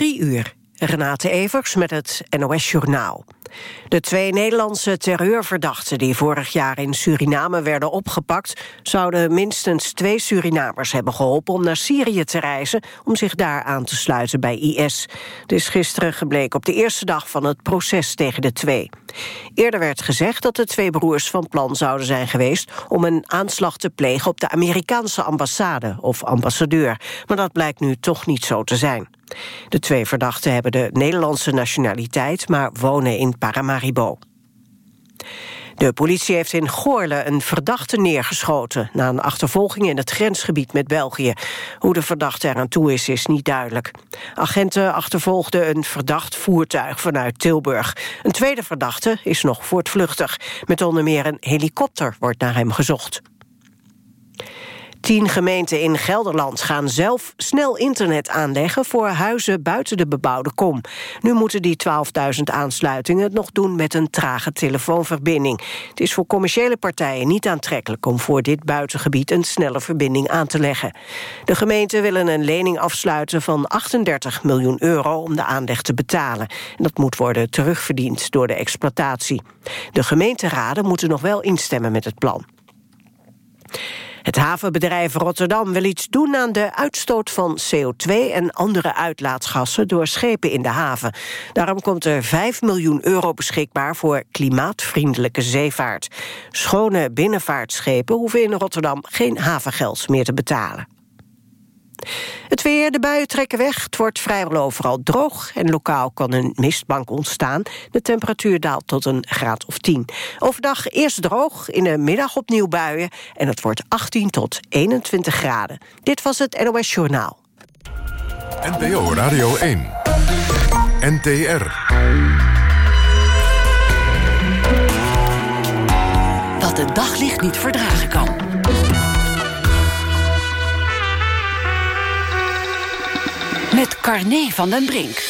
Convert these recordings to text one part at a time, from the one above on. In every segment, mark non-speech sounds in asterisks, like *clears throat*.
Drie uur. Renate Evers met het NOS Journaal. De twee Nederlandse terreurverdachten die vorig jaar in Suriname werden opgepakt... zouden minstens twee Surinamers hebben geholpen om naar Syrië te reizen... om zich daar aan te sluiten bij IS. Dit is gisteren gebleken op de eerste dag van het proces tegen de twee. Eerder werd gezegd dat de twee broers van plan zouden zijn geweest... om een aanslag te plegen op de Amerikaanse ambassade of ambassadeur. Maar dat blijkt nu toch niet zo te zijn. De twee verdachten hebben de Nederlandse nationaliteit... maar wonen in Paramaribo. De politie heeft in Goorle een verdachte neergeschoten... na een achtervolging in het grensgebied met België. Hoe de verdachte eraan toe is, is niet duidelijk. Agenten achtervolgden een verdacht voertuig vanuit Tilburg. Een tweede verdachte is nog voortvluchtig. Met onder meer een helikopter wordt naar hem gezocht. Tien gemeenten in Gelderland gaan zelf snel internet aanleggen... voor huizen buiten de bebouwde kom. Nu moeten die 12.000 aansluitingen het nog doen met een trage telefoonverbinding. Het is voor commerciële partijen niet aantrekkelijk... om voor dit buitengebied een snelle verbinding aan te leggen. De gemeenten willen een lening afsluiten van 38 miljoen euro... om de aanleg te betalen. En dat moet worden terugverdiend door de exploitatie. De gemeenteraden moeten nog wel instemmen met het plan. Het havenbedrijf Rotterdam wil iets doen aan de uitstoot van CO2 en andere uitlaatgassen door schepen in de haven. Daarom komt er 5 miljoen euro beschikbaar voor klimaatvriendelijke zeevaart. Schone binnenvaartschepen hoeven in Rotterdam geen havengeld meer te betalen. Het weer, de buien trekken weg. Het wordt vrijwel overal droog en lokaal kan een mistbank ontstaan. De temperatuur daalt tot een graad of 10. Overdag eerst droog, in de middag opnieuw buien... en het wordt 18 tot 21 graden. Dit was het NOS Journaal. NPO Radio 1. NTR. Wat het daglicht niet verdragen kan. Met Carné van den Brink.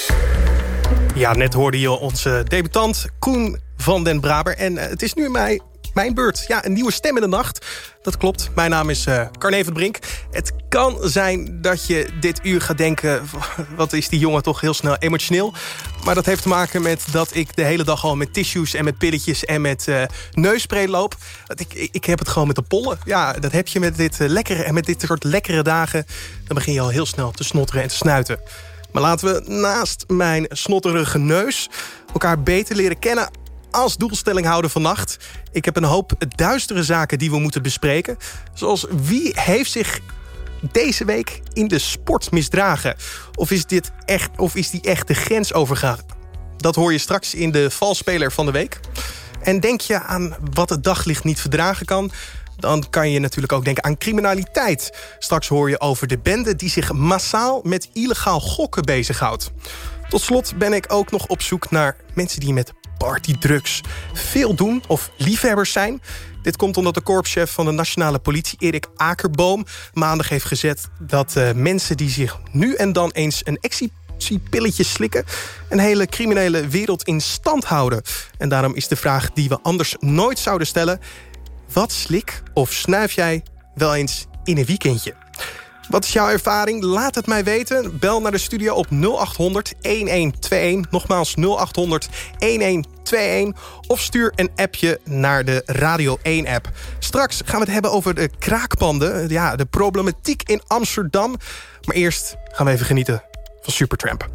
Ja, net hoorde je onze debutant Koen van den Braber. En uh, het is nu mij, mijn beurt. Ja, een nieuwe stem in de nacht. Dat klopt. Mijn naam is uh, Carné van Brink. Het kan zijn dat je dit uur gaat denken... *laughs* wat is die jongen toch heel snel emotioneel. Maar dat heeft te maken met dat ik de hele dag al met tissues... en met pilletjes en met uh, neusspray loop. Ik, ik heb het gewoon met de pollen. Ja, dat heb je met dit lekkere en met dit soort lekkere dagen. Dan begin je al heel snel te snotteren en te snuiten. Maar laten we naast mijn snotterige neus elkaar beter leren kennen als doelstelling houden vannacht. Ik heb een hoop duistere zaken die we moeten bespreken. Zoals wie heeft zich deze week in de sport misdragen? Of is, dit echt, of is die echt de grens overgegaan? Dat hoor je straks in de valspeler van de week. En denk je aan wat het daglicht niet verdragen kan... dan kan je natuurlijk ook denken aan criminaliteit. Straks hoor je over de bende die zich massaal met illegaal gokken bezighoudt. Tot slot ben ik ook nog op zoek naar mensen die met partydrugs veel doen of liefhebbers zijn. Dit komt omdat de korpschef van de nationale politie, Erik Akerboom... maandag heeft gezet dat uh, mensen die zich nu en dan eens een pilletje slikken... een hele criminele wereld in stand houden. En daarom is de vraag die we anders nooit zouden stellen... wat slik of snuif jij wel eens in een weekendje? Wat is jouw ervaring? Laat het mij weten. Bel naar de studio op 0800 1121. Nogmaals 0800 1121. Of stuur een appje naar de Radio 1-app. Straks gaan we het hebben over de kraakpanden. Ja, de problematiek in Amsterdam. Maar eerst gaan we even genieten van Supertramp.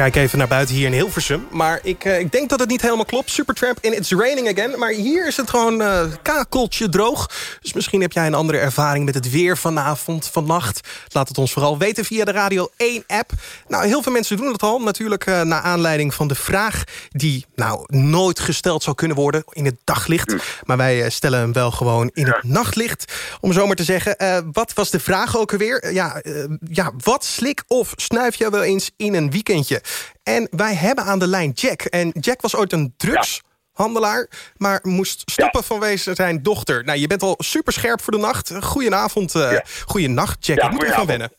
Kijk even naar buiten hier in Hilversum. Maar ik, uh, ik denk dat het niet helemaal klopt. Supertramp in It's Raining Again. Maar hier is het gewoon uh, kakeltje droog. Dus misschien heb jij een andere ervaring met het weer vanavond, vannacht. Laat het ons vooral weten via de Radio 1-app. Nou, heel veel mensen doen het al. Natuurlijk uh, naar aanleiding van de vraag... die nou nooit gesteld zou kunnen worden in het daglicht. Maar wij stellen hem wel gewoon in het nachtlicht. Om zo maar te zeggen. wat was de vraag ook alweer? ja, ja, wat slik of snuif je wel eens in een weekendje? En wij hebben aan de lijn Jack. En Jack was ooit een drugshandelaar, maar moest stoppen vanwege zijn dochter. Nou, je bent al super scherp voor de nacht. Goedenavond, uh, goeienacht, Jack. ik moet er gaan wennen.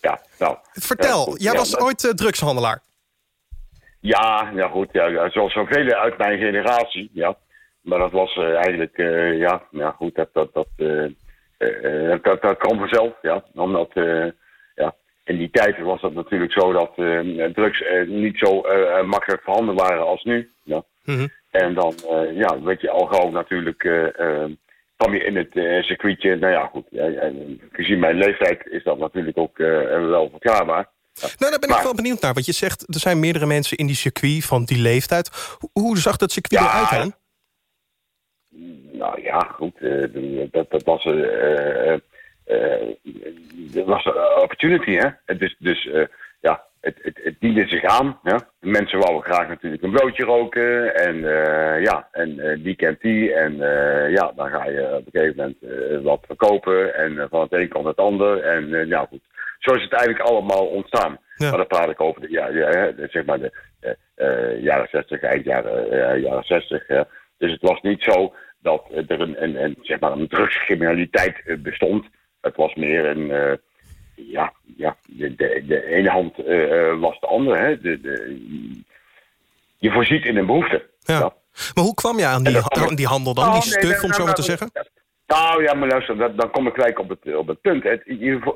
Ja, nou. Vertel, jij was ooit uh, drugshandelaar. Ja, ja goed. Ja, zoals zoveel uit mijn generatie, ja. Maar dat was uh, eigenlijk, ja, ja, goed, dat, dat, dat, dat, dat kwam vanzelf, ja. Omdat in die tijd was het natuurlijk zo dat uh, drugs uh, niet zo uh, makkelijk voorhanden waren als nu. Ja. Mm -hmm. En dan ja, weet je al gauw natuurlijk kwam je in het circuitje. Nou ja, goed. gezien mijn leeftijd is dat natuurlijk ook wel verklaarbaar. Ja. Nou, daar ben ik wel benieuwd naar. Want je zegt, er zijn meerdere mensen in die circuit van die leeftijd. Hoe, zag dat circuit ja, eruit dan? Nou ja, goed. dat, dat was uh, er was een opportunity, hè. Dus, dus ja, het, het, het, diende zich aan. Ja. Mensen wouden graag natuurlijk een broodje roken. En uh, ja, en die kent die. En ja, dan ga je op een gegeven moment wat verkopen. En van het een komt het ander. En ja, goed. Zo is het eigenlijk allemaal ontstaan. Ja. Maar dan praat ik over de, ja, ja, zeg maar de jaren 60, eind jaren, jaren 60. Ja. Dus het was niet zo dat er een, een, een, zeg maar een drugscriminaliteit bestond. Het was meer een, uh, ja, ja de, de, de, ene hand uh, was de andere. Hè? De, de, je voorziet in een behoefte. Ja. ja. Maar hoe kwam je aan die, aan die handel dan, oh, die stuf, om zo maar te zeggen? Nou ja, maar luister, dat, dan kom ik gelijk op het, op het punt. Je,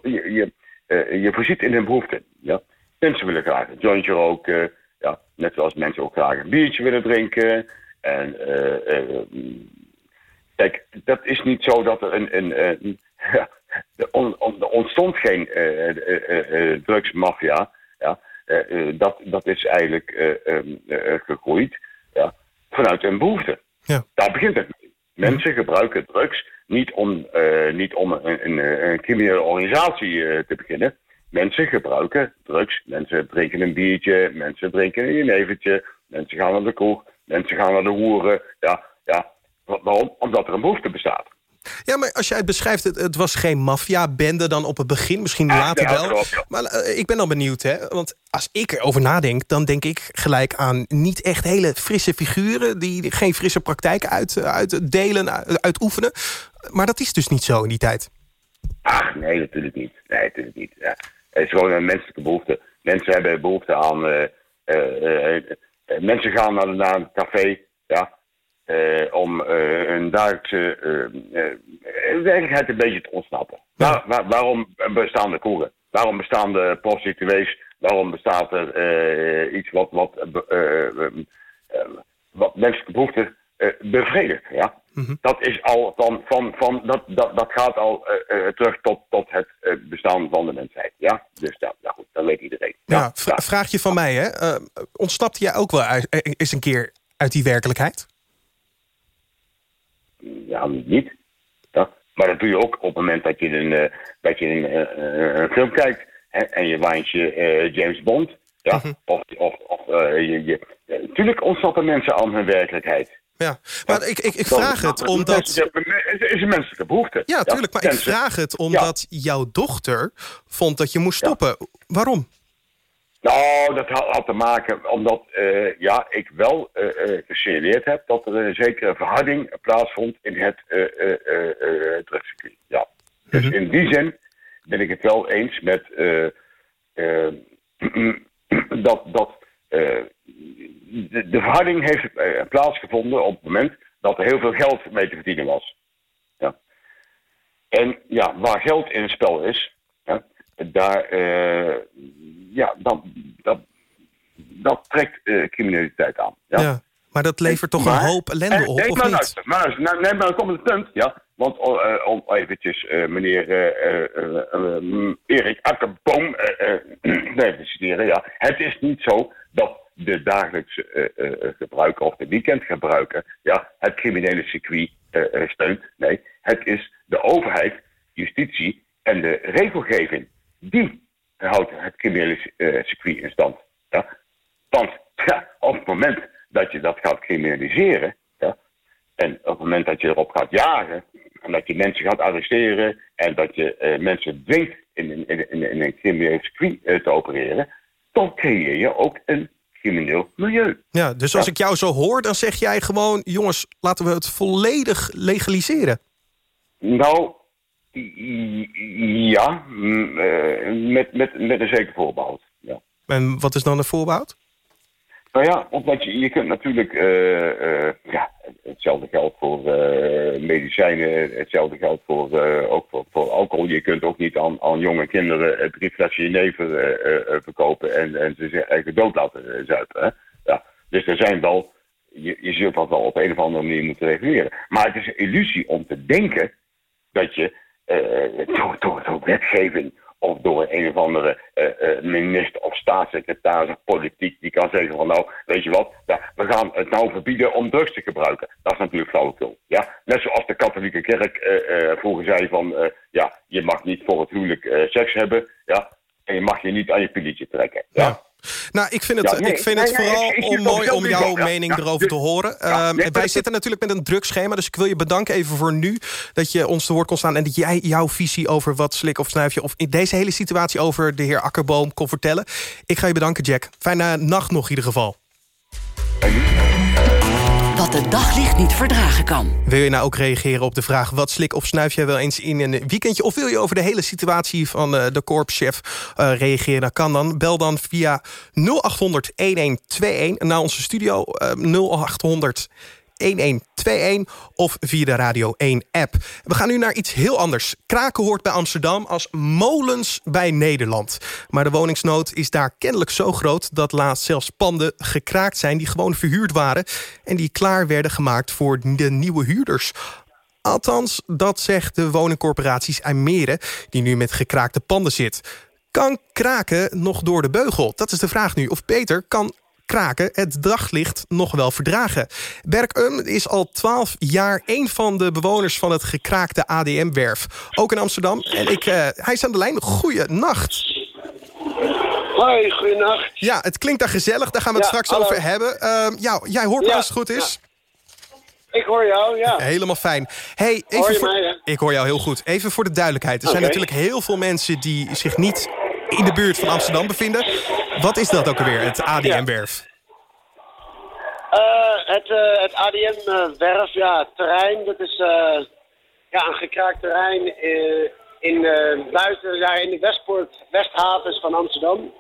je, je, uh, je voorziet in een behoefte. Ja? Mensen willen graag een jointje roken. Ja, net zoals mensen ook graag een biertje willen drinken. En kijk, dat is niet zo dat er een, een, een *laughs* ja, er, ontstond geen uh, uh, drugsmafia. Ja? dat, dat is eigenlijk um, gegroeid ja? vanuit een behoefte. Ja. Daar begint het mee. Mensen gebruiken drugs niet om, niet om een, een, een criminele organisatie te beginnen. Mensen gebruiken drugs. Mensen drinken een biertje, mensen drinken een neventje, mensen gaan naar de kroeg, mensen gaan naar de hoeren. Ja, ja. Waarom? Omdat er een behoefte bestaat. Ja, maar als jij het beschrijft, het, het was geen maffia-bende dan op het begin. Misschien later wel. Maar uh, ik ben dan benieuwd, hè. Want als ik erover nadenk, dan denk ik gelijk aan niet echt hele frisse figuren... die geen frisse praktijk uit, uitdelen, uitoefenen. Maar dat is dus niet zo in die tijd. Ach, nee, natuurlijk niet. Nee, natuurlijk niet. Ja. Het is gewoon een menselijke behoefte. Mensen hebben behoefte aan... Uh, uh, mensen gaan naar, naar een café, ja... Uh, om uh, een dagelijkse uh, werkelijkheid een beetje te ontsnappen. Waar, waar, waarom bestaan de koeren? Waarom bestaan de prostituees? Waarom bestaat er iets wat, wat, wat menselijke behoeften bevredigt? Ja? Mm -hmm. Dat is al van, van, van dat, dat, dat gaat al terug tot, tot het bestaan van de mensheid. Ja? Dus ja, nou goed, dat weet iedereen. Ja, ja. Vraagje van mij, hè? ontsnapte jij ook wel eens een keer uit die werkelijkheid? Ja, niet. Ja. Maar dat doe je ook op het moment dat je een, uh, dat je een, uh, een film kijkt hè, en je waantje uh, James Bond. Ja? Mm -hmm. Of, of, of je, je, natuurlijk ontsnappen mensen aan hun werkelijkheid. Ja, maar ja. ik, ik, ik vraag het omdat... Het is een menselijke behoefte. Ja, tuurlijk, maar ik vraag het omdat jouw dochter vond dat je moest stoppen. Waarom? Nou, dat had, te maken omdat uh, ja, ik wel uh, uh, gesignaleerd heb dat er een zekere verharding plaatsvond in het drugscircuit. Ja. Dus -hmm. in die zin ben ik het wel eens met *clears throat* dat, dat de, de, verharding heeft plaatsgevonden op het moment dat er heel veel geld mee te verdienen was. Ja. En ja, waar geld in het spel is, daar ja, dat, dat, dat trekt uh, criminaliteit aan. Ja? ja? maar dat levert toch een hoop ellende op, nee, of maar niet? Luister, maar, nee, maar dan komt het punt, ja. Want uh, om eventjes meneer uh, Erik Akkerboom *clears throat* nee, te citeren, ja. Het is niet zo dat de dagelijkse gebruiker of de weekendgebruiker ja, het criminele circuit steunt. Nee, het is de overheid, justitie en de regelgeving. Die houdt het criminele circuit in stand. Ja? Want ja, op het moment dat je dat gaat criminaliseren, ja, en op het moment dat je erop gaat jagen, en dat je mensen gaat arresteren en dat je uh, mensen dwingt in, in, in, in een crimineel circuit uh, te opereren, dan creëer je ook een crimineel milieu. Ja, dus als ik jou zo hoor, dan zeg jij gewoon... jongens, laten we het volledig legaliseren. Nou, ja, uh, met, met, met een zeker voorbehoud. Ja. En wat is dan een voorbehoud? Nou ja, omdat je, je kunt natuurlijk, uh, uh, ja, hetzelfde geldt voor uh, medicijnen, hetzelfde geldt voor, ook voor, voor, alcohol. Je kunt ook niet aan, aan jonge kinderen drie flesjes jenever verkopen en, en ze zich eigen dood laten zuipen. Hè? Ja. Dus er zijn wel, je, je zult dat wel op een of andere manier moeten reguleren. Maar het is een illusie om te denken dat je door, door, wetgeving of door een of andere uh, minister of staatssecretaris of politiek die kan zeggen van nou, weet je wat, we gaan het nou verbieden om drugs te gebruiken. Dat is natuurlijk flauwekul. Ja? Net zoals de katholieke kerk vroeger zei van ja, je mag niet voor het huwelijk seks hebben, ja, en je mag je niet aan je pilietje trekken. ja. Nou, ik vind het, ik vind het vooral om, mooi om jouw mening erover te horen. Uh, wij zitten natuurlijk met een drugschema, dus ik wil je bedanken even voor nu... dat je ons te woord kon staan en dat jij jouw visie over wat slik of snuifje... of in deze hele situatie over de heer Akkerboom kon vertellen. Ik ga je bedanken, Jack. Fijne nacht nog in ieder geval. Wat de daglicht niet verdragen kan. Wil je nou ook reageren op de vraag... wat slik of snuif jij wel eens in een weekendje... of wil je over de hele situatie van uh, de korpschef uh, reageren? Dat kan dan. Bel dan via 0800 1121 naar onze studio uh, 0800 1121 of via de Radio 1-app. We gaan nu naar iets heel anders. Kraken hoort bij Amsterdam als molens bij Nederland. Maar de woningsnood is daar kennelijk zo groot... dat laatst zelfs panden gekraakt zijn die gewoon verhuurd waren... en die klaar werden gemaakt voor de nieuwe huurders. Althans, dat zegt de woningcorporaties IJmeren... die nu met gekraakte panden zit. Kan kraken nog door de beugel? Dat is de vraag nu. Of beter, kan kraken het daglicht nog wel verdragen. Berk Um is al 12 jaar een van de bewoners van het gekraakte ADM-werf. Ook in Amsterdam. En ik, uh, hij is aan de lijn. Goeienacht. Hoi, goeienacht. Ja, het klinkt daar gezellig. Daar gaan we het straks over hebben. Uh, ja, jij hoort me als het goed is. Ik hoor jou, ja. Helemaal fijn. Hey, even hoor je voor... mij, Ik hoor jou heel goed. Even voor de duidelijkheid. Er zijn natuurlijk heel veel mensen die zich niet in de buurt van Amsterdam bevinden. Wat is dat ook alweer, het ADM-werf? Eh, het, eh, het ADM-werf, ja, terrein, dat is eh, ja, een gekraakt terrein eh, in, eh, buiten, ja, in de Westpoort, Westhavens van Amsterdam.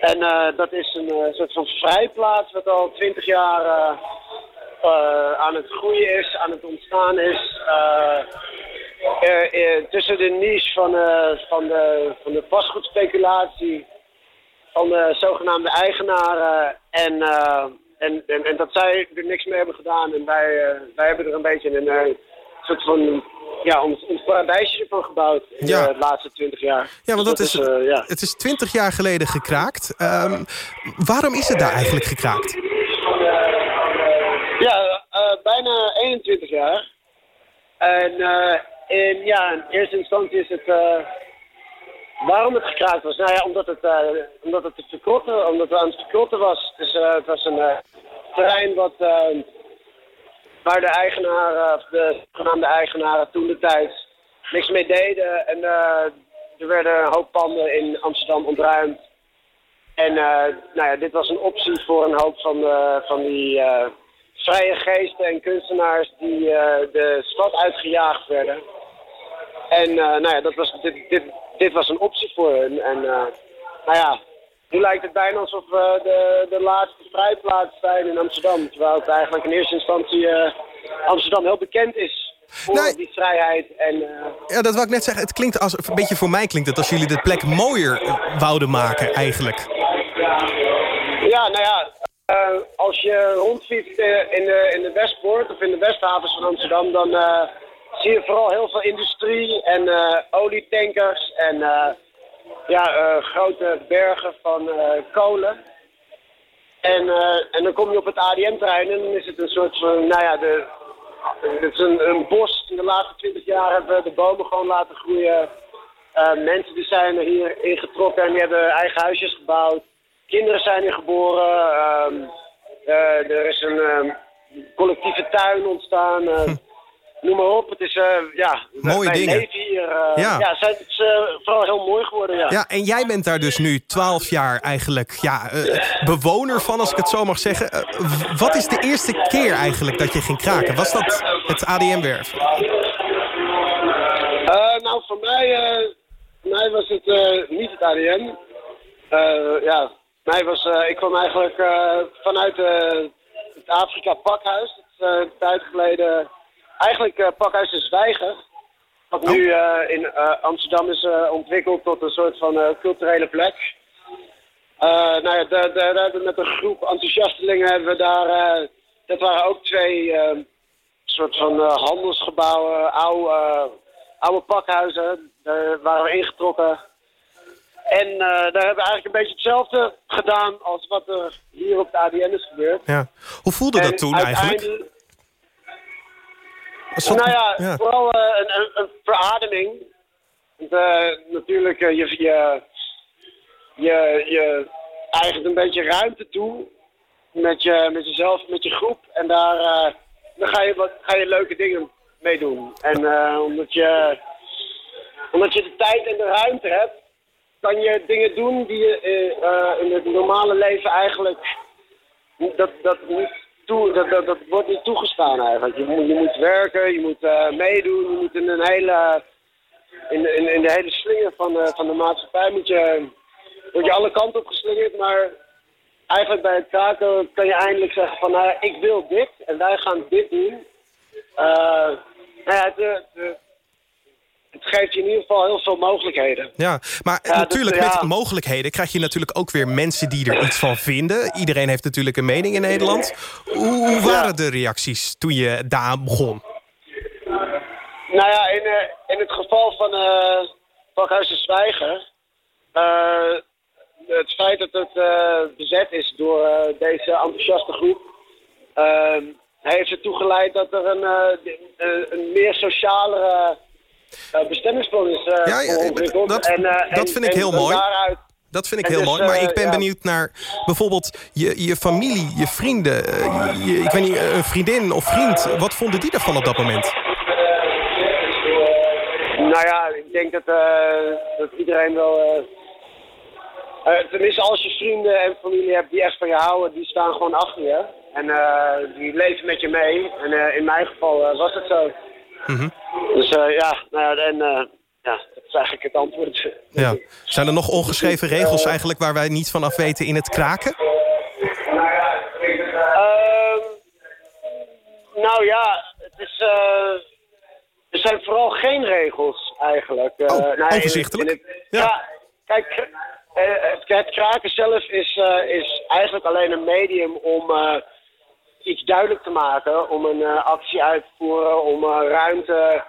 En eh, dat is een eh, soort van vrijplaats wat al twintig jaar eh, eh, aan het groeien is, aan het ontstaan is. Eh, eh, eh, tussen de niche van, eh, van, de, van de vastgoedspeculatie van de zogenaamde eigenaren. En, eh, en, en, en dat zij er niks mee hebben gedaan. En wij, eh, wij hebben er een beetje een eh, soort van ja, ons, ons paradijsje ervan gebouwd in Ja. de laatste twintig jaar. Ja, want dat, is, eh, ja. het is twintig jaar geleden gekraakt. Ehm, waarom is het daar eigenlijk gekraakt? Ja, eh, bijna 21 jaar. En eh, in, ja, in eerste instantie is het... waarom het gekraakt was? Nou ja, omdat het, eh, omdat het te verkrotten, omdat het aan het verkrotten was. Dus eh, het was een eh, terrein wat, eh, waar de eigenaren, de zogenaamde eigenaren toen de tijd niks mee deden. En er werden een hoop panden in Amsterdam ontruimd. En nou ja, dit was een optie voor een hoop van, van die vrije geesten en kunstenaars die de stad uitgejaagd werden. En nou ja, dat was, dit, dit, dit was een optie voor hen. En eh, nou ja, nu lijkt het bijna alsof we de, de laatste vrijplaats zijn in Amsterdam. Terwijl het eigenlijk in eerste instantie eh, Amsterdam heel bekend is voor Nee. die vrijheid. En, eh, Ja, dat wou ik net zeggen. Het klinkt als, een beetje voor mij klinkt het als jullie de plek mooier eh, wouden maken eigenlijk. Ja, nou ja, eh, als je rondfietst eh, in de, in de Westpoort of in de Westhavens van Amsterdam, dan eh, zie je vooral heel veel industrie en eh, olietankers en eh, ja, eh, grote bergen van kolen. En, en dan kom je op het ADM-terrein en dan is het een soort van, nou ja, de, het is een, bos. In de laatste twintig jaar hebben we de bomen gewoon laten groeien. Mensen die zijn er hier ingetrokken en die hebben eigen huisjes gebouwd. Kinderen zijn hier geboren. ehm, eh, er is een ehm, collectieve tuin ontstaan. *laughs* noem maar op. Het is, eh, ja... Mooie dingen. hier. eh, Ja. ja. het is eh, vooral heel mooi geworden, ja. Ja, en jij bent daar dus nu 12 jaar eigenlijk ja, bewoner van, als ik het zo mag zeggen. Wat is de eerste keer eigenlijk dat je ging kraken? Was dat het ADM-werf? Nou, voor mij, voor mij was het niet het ADM. Ja, mij was, ik kwam eigenlijk vanuit het Afrika Pakhuis. Dat is een tijd geleden eigenlijk eh, Pakhuis de Zwijger. Wat nu eh, in eh, Amsterdam is ontwikkeld tot een soort van culturele plek. Nou ja, daar, hebben we met een groep enthousiastelingen hebben we daar... dat waren ook twee eh, soort van handelsgebouwen, oude, oude pakhuizen. Daar waren we ingetrokken. En daar hebben we eigenlijk een beetje hetzelfde gedaan als wat er hier op de ADN is gebeurd. Ja. Hoe voelde dat En toen eigenlijk? Dat- nou ja, ja. vooral eh, een, een, een verademing. Want, eh, natuurlijk, eh, je, je, je, je eigent een beetje ruimte toe met, je, met jezelf, met je groep. En daar dan ga, je wat, ga je leuke dingen mee doen. En omdat, je, omdat je de tijd en de ruimte hebt, kan je dingen doen die je in het normale leven eigenlijk dat, dat, niet dat, dat, wordt niet toegestaan eigenlijk. Je moet, je moet werken, je moet eh, meedoen, je moet in een hele, in, in, in de hele slinger van, de van de maatschappij moet je, word je alle kanten op geslingerd, maar eigenlijk bij het kraken kan je eindelijk zeggen van, nou ik wil dit en wij gaan dit doen. Eh, nou eh, het geeft je in ieder geval heel veel mogelijkheden. Ja, maar Ja, natuurlijk ja. met mogelijkheden krijg je natuurlijk ook weer mensen die er iets van vinden. Iedereen heeft natuurlijk een mening in Nederland. Hoe, hoe waren de reacties toen je daar begon? Nou ja, in, eh, in het geval van Pakhuis de Zwijger... eh, het feit dat het bezet is door deze enthousiaste groep... eh, heeft ertoe geleid dat er een, een meer socialere bestemmingsplan is eh, Ja, ja, ontwikkeld. dat- En, eh, dat en- vind ik heel mooi. Daaruit, Dat vind ik En heel dus, mooi. Maar eh, ik ben ja. benieuwd naar bijvoorbeeld je, je familie, je vrienden. eh, je- ik weet niet, een vriendin of vriend. Wat vonden die ervan op dat moment? Nou ja, ik denk dat, eh, dat iedereen wel. eh eh, tenminste, als je vrienden en familie hebt die echt van je houden, die staan gewoon achter je. En eh, die leven met je mee. En eh, in mijn geval eh, was het zo. Mhm. Dus eh, ja, nou ja, en eh, ja, dat is eigenlijk het antwoord. Ja. Zijn er nog ongeschreven regels eigenlijk waar wij niets van af weten in het kraken? Ehm, nou ja, het is, eh, er zijn vooral geen regels eigenlijk. Oh, nou, in het- overzichtelijk. in het- Ja. ja. kijk, het, kraken zelf is, is eigenlijk alleen een medium om iets duidelijk te maken. Om een eh, actie uit te voeren, om eh, ruimte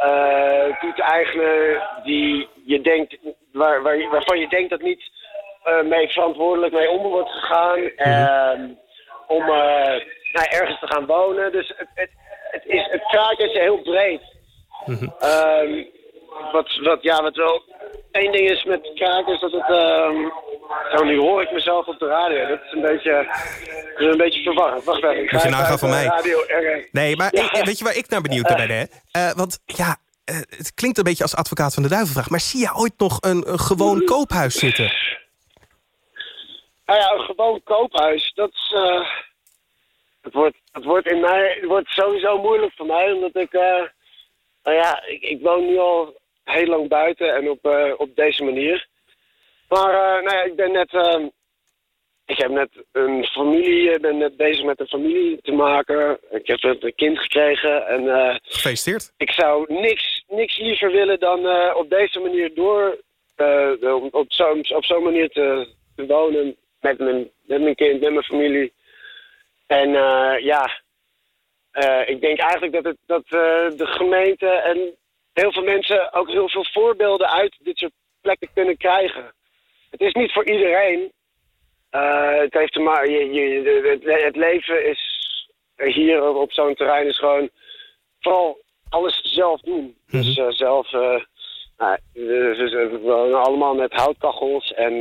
eh, toe te eigenen die je denkt, waar, waar, waarvan je denkt dat niet mee verantwoordelijk mee om wordt gegaan. Ehm, om nou, ergens te gaan wonen. Dus het, het, het, is, het is heel breed. Ehm, wat, wat, ja, wat wel één ding is met kraken is dat het... nou, nu hoor ik mezelf op de radio. Dat is een beetje, dat is een beetje verwarrend. Wacht even. Ik ga Moet je nagaan uit van mij. Radio Nee, maar Ja. ik- weet je waar ik naar benieuwd ben? Hè? Eh, want ja, eh, het klinkt een beetje als advocaat van de duivelvraag. Maar zie je ooit nog een, een gewoon koophuis zitten? Nou ja, een gewoon koophuis, dat is... eh, het, wordt, het, wordt in mij, het wordt sowieso moeilijk voor mij, omdat ik... nou ja, ik, ik woon nu al heel lang buiten en op, eh, op deze manier. Maar eh, nou ja, ik ben net... eh, ik heb net een familie, ik ben net bezig met een familie te maken. Ik heb net een kind gekregen en... eh, Gefeliciteerd. ik zou niks, niks liever willen dan eh, op deze manier door, eh, op, op zo'n op zo'n manier te, te wonen met mijn, met mijn kind, met mijn familie. En eh, ja, eh, ik denk eigenlijk dat, het, dat eh, de gemeente en heel veel mensen ook heel veel voorbeelden uit dit soort plekken kunnen krijgen. Het is niet voor iedereen. Eh, het, heeft te maar, je, je, het, leven is hier op zo'n terrein is gewoon vooral alles zelf doen. Dus eh, zelf, eh, nou, allemaal met houtkachels en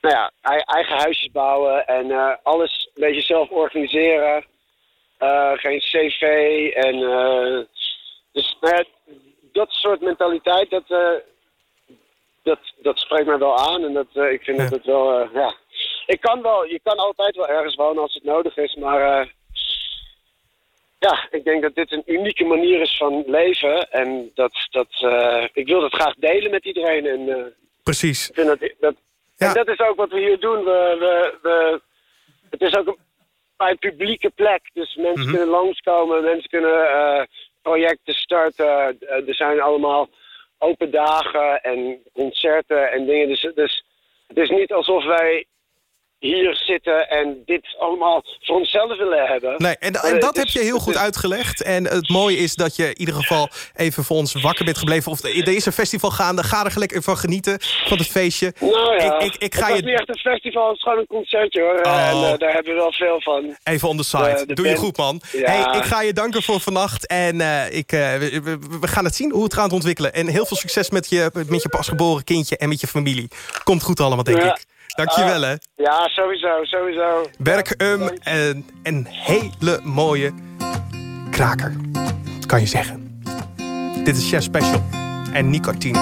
nou ja, ei- eigen huisjes bouwen en alles een beetje zelf organiseren. Geen cv en dus nou ja, dat soort mentaliteit, dat, eh, dat, dat spreekt mij wel aan en dat, eh, ik vind Ja. dat het wel, eh, ja. Ik kan wel, je kan altijd wel ergens wonen als het nodig is, maar ja, ik denk dat dit een unieke manier is van leven en dat, dat ik wil dat graag delen met iedereen en Precies. ik vind dat, dat Ja. en dat is ook wat we hier doen. We, we, we, het is ook een, een publieke plek. Dus mensen Mhm. kunnen langskomen, mensen kunnen projecten starten. Eh, er zijn allemaal open dagen en concerten en dingen. Dus, dus het is niet alsof wij hier zitten en dit allemaal voor onszelf willen hebben. Nee, en, en het dat is- heb je heel goed is- uitgelegd. En het mooie is dat je in ieder geval even voor ons wakker bent gebleven. Of er is een festival gaande. Ga er gelijk van genieten van het feestje. Nou ja, ik, ik, ik ga het was je niet echt een festival, het is gewoon een concertje hoor. Oh. En eh, daar hebben we wel veel van. even on the side. de- de Doe je goed, man. Ja. Hey, ik ga je danken voor vannacht. En eh, ik, eh, we, we- we gaan het zien hoe het gaat ontwikkelen. En heel veel succes met je, met je pasgeboren kindje en met je familie. Komt goed allemaal, denk Ja. ik. Dankjewel, hè. Ja, sowieso, sowieso. Berk um, en een hele mooie kraker. Kan je zeggen. Dit is Chef Special en nicotine.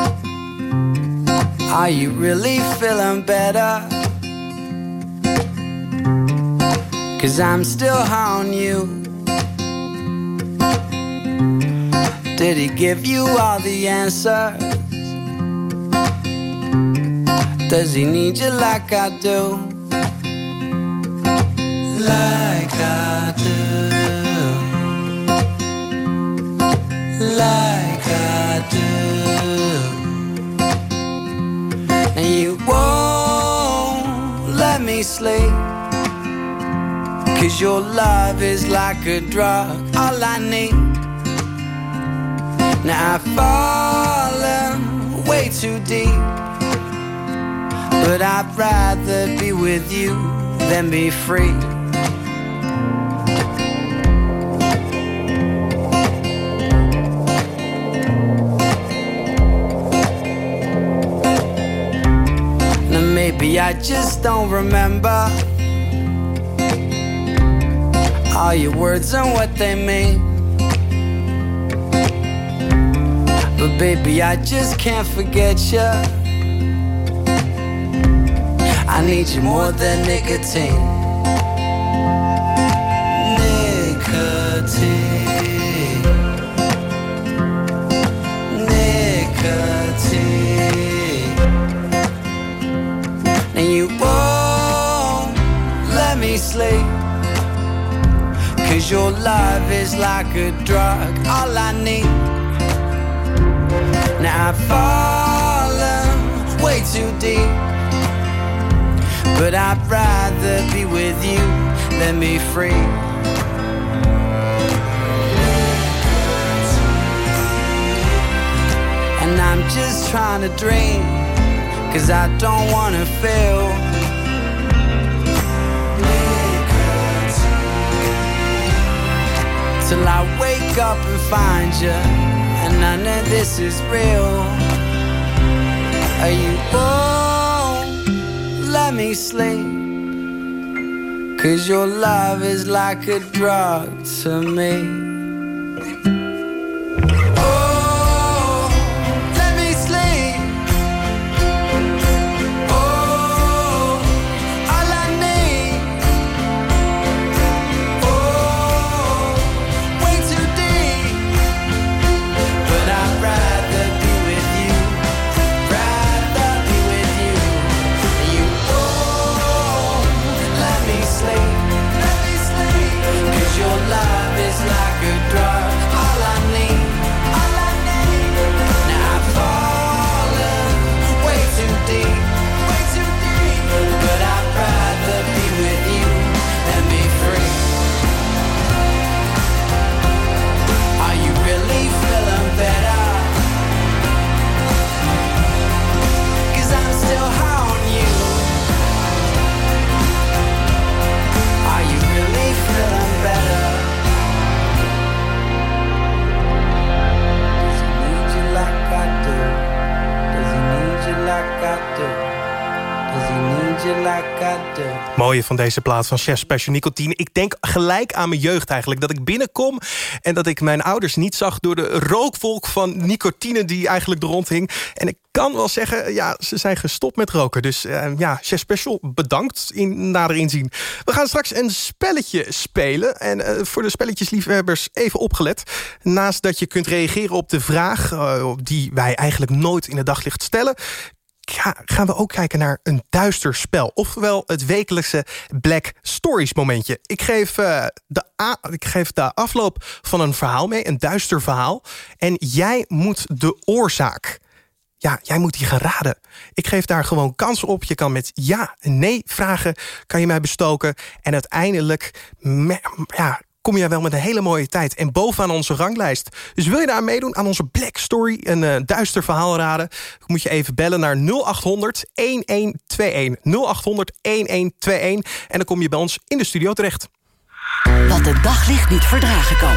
Are you really feeling better? Cause I'm still on you. Did he give you all the answers? Does he need you like I do? Like I do. Like I do. And you won't let me sleep. Cause your love is like a drug, all I need. Now I've fallen way too deep. But I'd rather be with you than be free. Now maybe I just don't remember all your words and what they mean. But baby, I just can't forget you. I need you more than nicotine. Nicotine. Nicotine. And you won't let me sleep. Cause your love is like a drug, all I need. Now I've fallen way too deep. But I'd rather be with you than be free. And I'm just trying to dream, cause I don't wanna fail. Till I wake up and find you, and none of this is real. Or you let me sleep. Cause your love is like a drug to me. Van deze plaat van Chef Special Nicotine. Ik denk gelijk aan mijn jeugd eigenlijk. Dat ik binnenkom en dat ik mijn ouders niet zag... door de rookwolk van nicotine die eigenlijk er rond hing. En ik kan wel zeggen, ja, ze zijn gestopt met roken. Dus uh, ja, Chef Special, bedankt in nader inzien. We gaan straks een spelletje spelen. En uh, voor de spelletjesliefhebbers even opgelet. Naast dat je kunt reageren op de vraag... Uh, die wij eigenlijk nooit in het daglicht stellen gaan we ook kijken naar een duister spel. Oftewel het wekelijkse Black Stories momentje. Ik geef, uh, de, ik geef de afloop van een verhaal mee, een duister verhaal. En jij moet de oorzaak... Ja, jij moet die gaan raden. Ik geef daar gewoon kansen op. Je kan met ja en nee vragen, kan je mij bestoken. En uiteindelijk ja, kom je wel met een hele mooie tijd. En bovenaan onze ranglijst. Dus wil je daar meedoen aan onze Black Story, een uh, duister verhaal raden... moet je even bellen naar 0800 1121. 0800 1121. En dan kom je bij ons in de studio terecht. Wat het daglicht niet verdragen kan.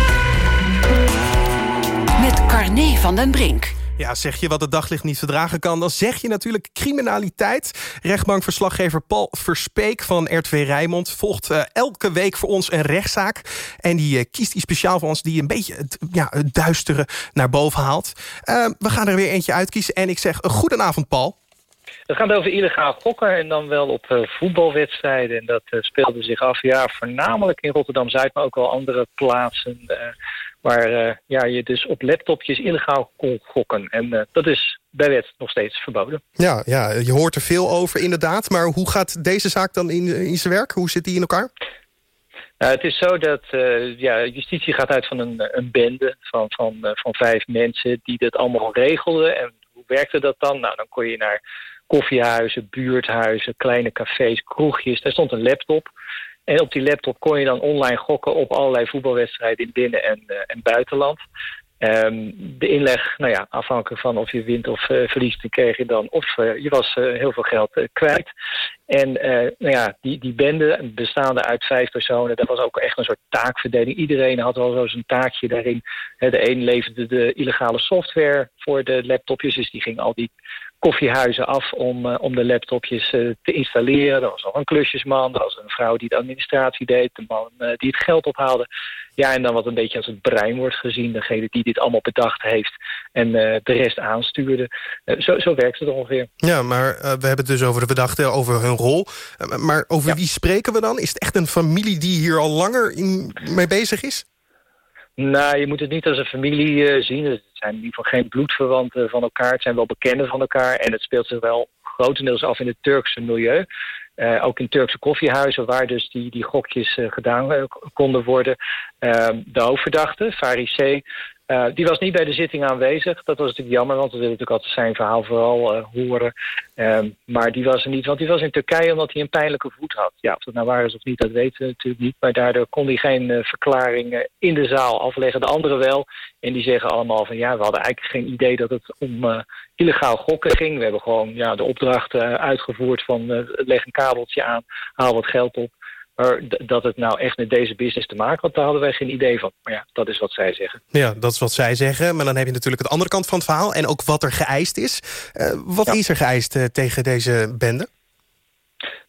Met Carne van den Brink. Ja, zeg je wat het daglicht niet verdragen kan... dan zeg je natuurlijk criminaliteit. Rechtbankverslaggever Paul Verspeek van RTV Rijnmond... volgt uh, elke week voor ons een rechtszaak. En die uh, kiest die speciaal voor ons... die een beetje het, ja, het duistere naar boven haalt. Uh, we gaan er weer eentje uitkiezen. En ik zeg, goedenavond Paul. Het gaat over illegaal gokken en dan wel op voetbalwedstrijden. En dat speelde zich af, ja, voornamelijk in Rotterdam-Zuid... maar ook wel andere plaatsen... Waar uh, ja, je dus op laptopjes illegaal kon gokken. En uh, dat is bij wet nog steeds verboden. Ja, ja, je hoort er veel over inderdaad. Maar hoe gaat deze zaak dan in, in zijn werk? Hoe zit die in elkaar? Uh, het is zo dat ja, justitie gaat uit van een, een bende van, van, van vijf mensen... die dat allemaal regelden. En hoe werkte dat dan? Nou, dan kon je naar koffiehuizen, buurthuizen, kleine cafés, kroegjes. Daar stond een laptop... En op die laptop kon je dan online gokken op allerlei voetbalwedstrijden in binnen- en, uh, en buitenland. Um, de inleg, nou ja, afhankelijk van of je wint of uh, verliest, dan kreeg je dan of uh, je was heel veel geld kwijt. En nou ja, die, die bende, bestaande uit vijf personen, dat was ook echt een soort taakverdeling. Iedereen had wel zo zijn taakje daarin. de een leverde de illegale software voor de laptopjes, dus die ging al die koffiehuizen af om, uh, om de laptopjes uh, te installeren. Er was nog een klusjesman, er was een vrouw die de administratie deed, de man uh, die het geld ophaalde. Ja, en dan wat een beetje als het brein wordt gezien, degene die dit allemaal bedacht heeft en de rest aanstuurde. zo, zo werkt het ongeveer. Ja, maar we hebben het dus over de verdachte, over hun rol. maar over ja. wie spreken we dan? Is het echt een familie die hier al langer in, mee bezig is? Nou, je moet het niet als een familie uh, zien. Het zijn in ieder geval geen bloedverwanten van elkaar. Het zijn wel bekenden van elkaar. En het speelt zich wel grotendeels af in het Turkse milieu. Uh, ook in Turkse koffiehuizen waar dus die, die gokjes uh, gedaan konden worden. de hoofdverdachte, Farisee, uh, die was niet bij de zitting aanwezig. Dat was natuurlijk jammer, want we willen natuurlijk altijd zijn verhaal vooral uh, horen. Um, maar die was er niet, want die was in Turkije omdat hij een pijnlijke voet had. Ja, of dat nou waar is of niet, dat weten we natuurlijk niet. Maar daardoor kon hij geen uh, verklaring in de zaal afleggen. De anderen wel. En die zeggen allemaal van ja, we hadden eigenlijk geen idee dat het om illegaal gokken ging. We hebben gewoon ja, de opdracht uitgevoerd van leg een kabeltje aan, haal wat geld op. Maar dat het nou echt met deze business te maken had, daar hadden wij geen idee van. Maar ja, dat is wat zij zeggen. Ja, dat is wat zij zeggen. Maar dan heb je natuurlijk het andere kant van het verhaal. En ook wat er geëist is. Uh, wat ja. is er geëist uh, tegen deze bende?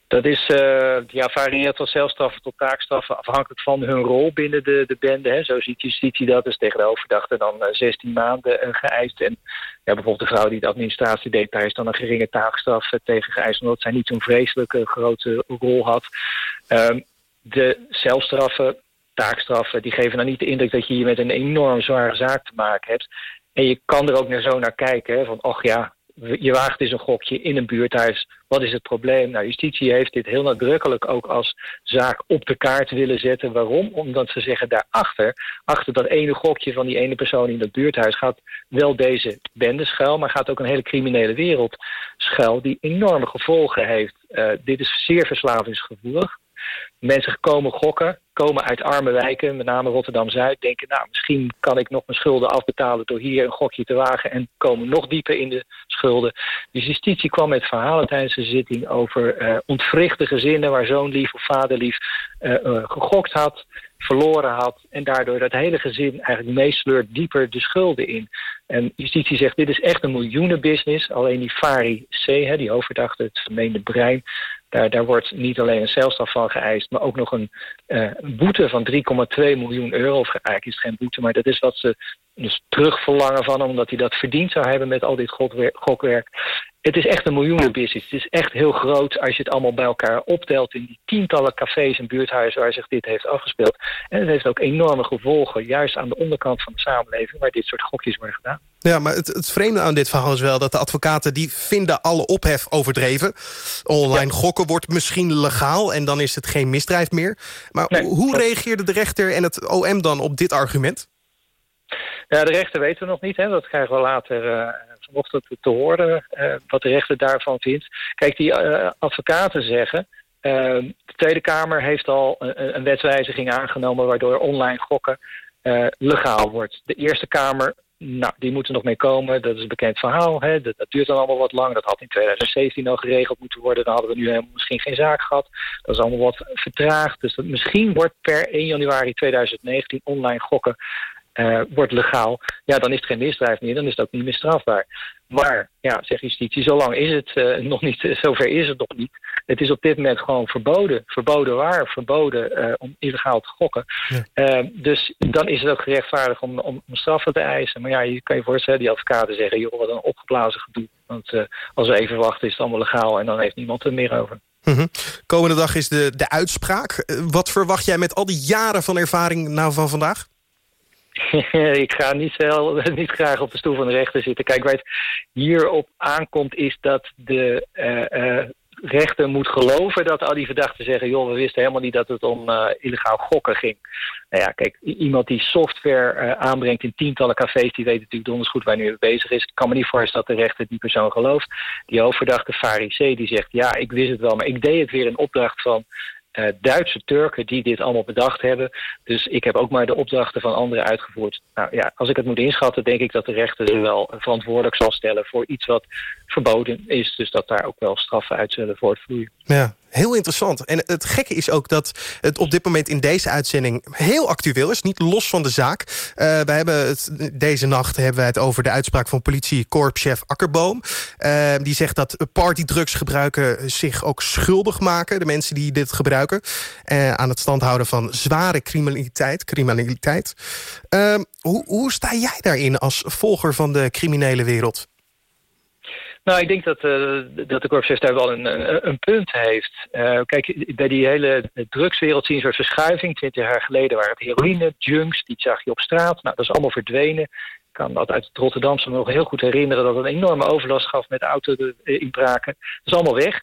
Dat is, uh, ja, varieert van zelfstraffen tot taakstraffen... afhankelijk van hun rol binnen de, de bende. Hè. Zo ziet justitie dat. Dus tegen de hoofdverdachte dan 16 maanden geëist. En ja, bijvoorbeeld de vrouw die de administratie deed... daar is dan een geringe taakstraf tegen geëist... omdat zij niet zo'n vreselijke grote rol had. Um, de zelfstraffen, taakstraffen, die geven dan niet de indruk dat je hier met een enorm zware zaak te maken hebt. En je kan er ook naar zo naar kijken, van ach ja, je waagt eens een gokje in een buurthuis. Wat is het probleem? Nou, justitie heeft dit heel nadrukkelijk ook als zaak op de kaart willen zetten. Waarom? Omdat ze zeggen daarachter, achter dat ene gokje van die ene persoon in dat buurthuis... gaat wel deze bende schuil, maar gaat ook een hele criminele wereld schuil... die enorme gevolgen heeft. Uh, dit is zeer verslavingsgevoelig. Mensen komen gokken, komen uit arme wijken, met name Rotterdam-Zuid... denken, nou, misschien kan ik nog mijn schulden afbetalen... door hier een gokje te wagen en komen nog dieper in de schulden. De justitie kwam met verhalen tijdens de zitting... over uh, ontwrichte gezinnen waar zoonlief of vaderlief uh, gegokt had verloren had... en daardoor dat hele gezin eigenlijk meesleurt dieper de schulden in. En justitie zegt, dit is echt een miljoenenbusiness. Alleen die Fari C, hè, die hoofdverdachte, het vermeende brein... Daar, wordt niet alleen een celstraf van geëist, maar ook nog een uh, boete van 3,2 miljoen euro. Of eigenlijk is het geen boete, maar dat is wat ze dus terugverlangen van omdat hij dat verdiend zou hebben met al dit gokwerk. Het is echt een miljoenenbusiness. Het is echt heel groot als je het allemaal bij elkaar optelt... in die tientallen cafés en buurthuizen waar zich dit heeft afgespeeld. En het heeft ook enorme gevolgen, juist aan de onderkant van de samenleving... waar dit soort gokjes worden gedaan. Ja, maar het, het vreemde aan dit verhaal is wel dat de advocaten... die vinden alle ophef overdreven. Online gokken wordt misschien legaal en dan is het geen misdrijf meer. Maar hoe reageerde de rechter en het OM dan op dit argument? Ja, de rechter weten we nog niet. Hè. Dat krijgen we later uh, vanochtend te horen, uh, wat de rechter daarvan vindt. Kijk, die uh, advocaten zeggen... de Tweede Kamer heeft al een, een wetswijziging aangenomen... waardoor online gokken legaal wordt. De Eerste Kamer nou, die moeten nog mee komen. Dat is een bekend verhaal. Hè. Dat, dat, duurt dan allemaal wat lang. Dat had in 2017 al geregeld moeten worden. Dan hadden we nu helemaal misschien geen zaak gehad. Dat is allemaal wat vertraagd. Dus dat misschien wordt per 1 januari 2019 online gokken uh, wordt legaal, ja, dan is het geen misdrijf meer, dan is het ook niet meer strafbaar. Maar, ja, zegt justitie, zolang is het uh, *laughs* nog niet, zover is het nog niet. Het is op dit moment gewoon verboden, verboden waar, verboden om illegaal te gokken. Ja. dus dan is het ook gerechtvaardigd om, om, straffen te eisen. Maar ja, je kan je voorstellen, die advocaten zeggen, joh, wat een opgeblazen gedoe. Want als we even wachten is het allemaal legaal en dan heeft niemand er meer over. Mm -hmm. Komende dag is de, de uitspraak. Wat verwacht jij met al die jaren van ervaring nou van vandaag? *laughs* ik ga niet, *laughs* niet graag op de stoel van de rechter zitten. Kijk, waar het hierop aankomt is dat de uh, uh, rechter moet geloven dat al die verdachten zeggen... joh, we wisten helemaal niet dat het om uh, illegaal gokken ging. Nou ja, kijk, iemand die software aanbrengt in tientallen cafés... die weet natuurlijk donders goed waar nu mee bezig is. Ik kan me niet voorstellen dat de rechter die persoon gelooft. Die hoofdverdachte Farisee die zegt... ja, ik wist het wel, maar ik deed het weer in opdracht van Duitse Turken die dit allemaal bedacht hebben. Dus ik heb ook maar de opdrachten van anderen uitgevoerd. Nou ja, als ik het moet inschatten, denk ik dat de rechter ze wel verantwoordelijk zal stellen voor iets wat verboden is. Dus dat daar ook wel straffen uit zullen voortvloeien. Ja, Heel interessant. En het gekke is ook dat het op dit moment in deze uitzending heel actueel is. Niet los van de zaak. Uh, wij hebben deze nacht hebben wij het over de uitspraak van politiekorpschef Akkerboom. Uh, die zegt dat partydrugs gebruiken zich ook schuldig maken. De mensen die dit gebruiken. Uh, aan het standhouden van zware criminaliteit. criminaliteit. hoe, hoe sta jij daarin als volger van de criminele wereld? Nou, ik denk dat, uh, dat de korpschef daar wel een, een, punt heeft. Uh, kijk, bij die hele drugswereld zien we een verschuiving. Twintig jaar geleden waren het heroïne, junks, die zag je op straat. Nou, dat is allemaal verdwenen. Ik kan dat uit het Rotterdamse nog heel goed herinneren... dat het een enorme overlast gaf met auto-inbraken. Dat is allemaal weg.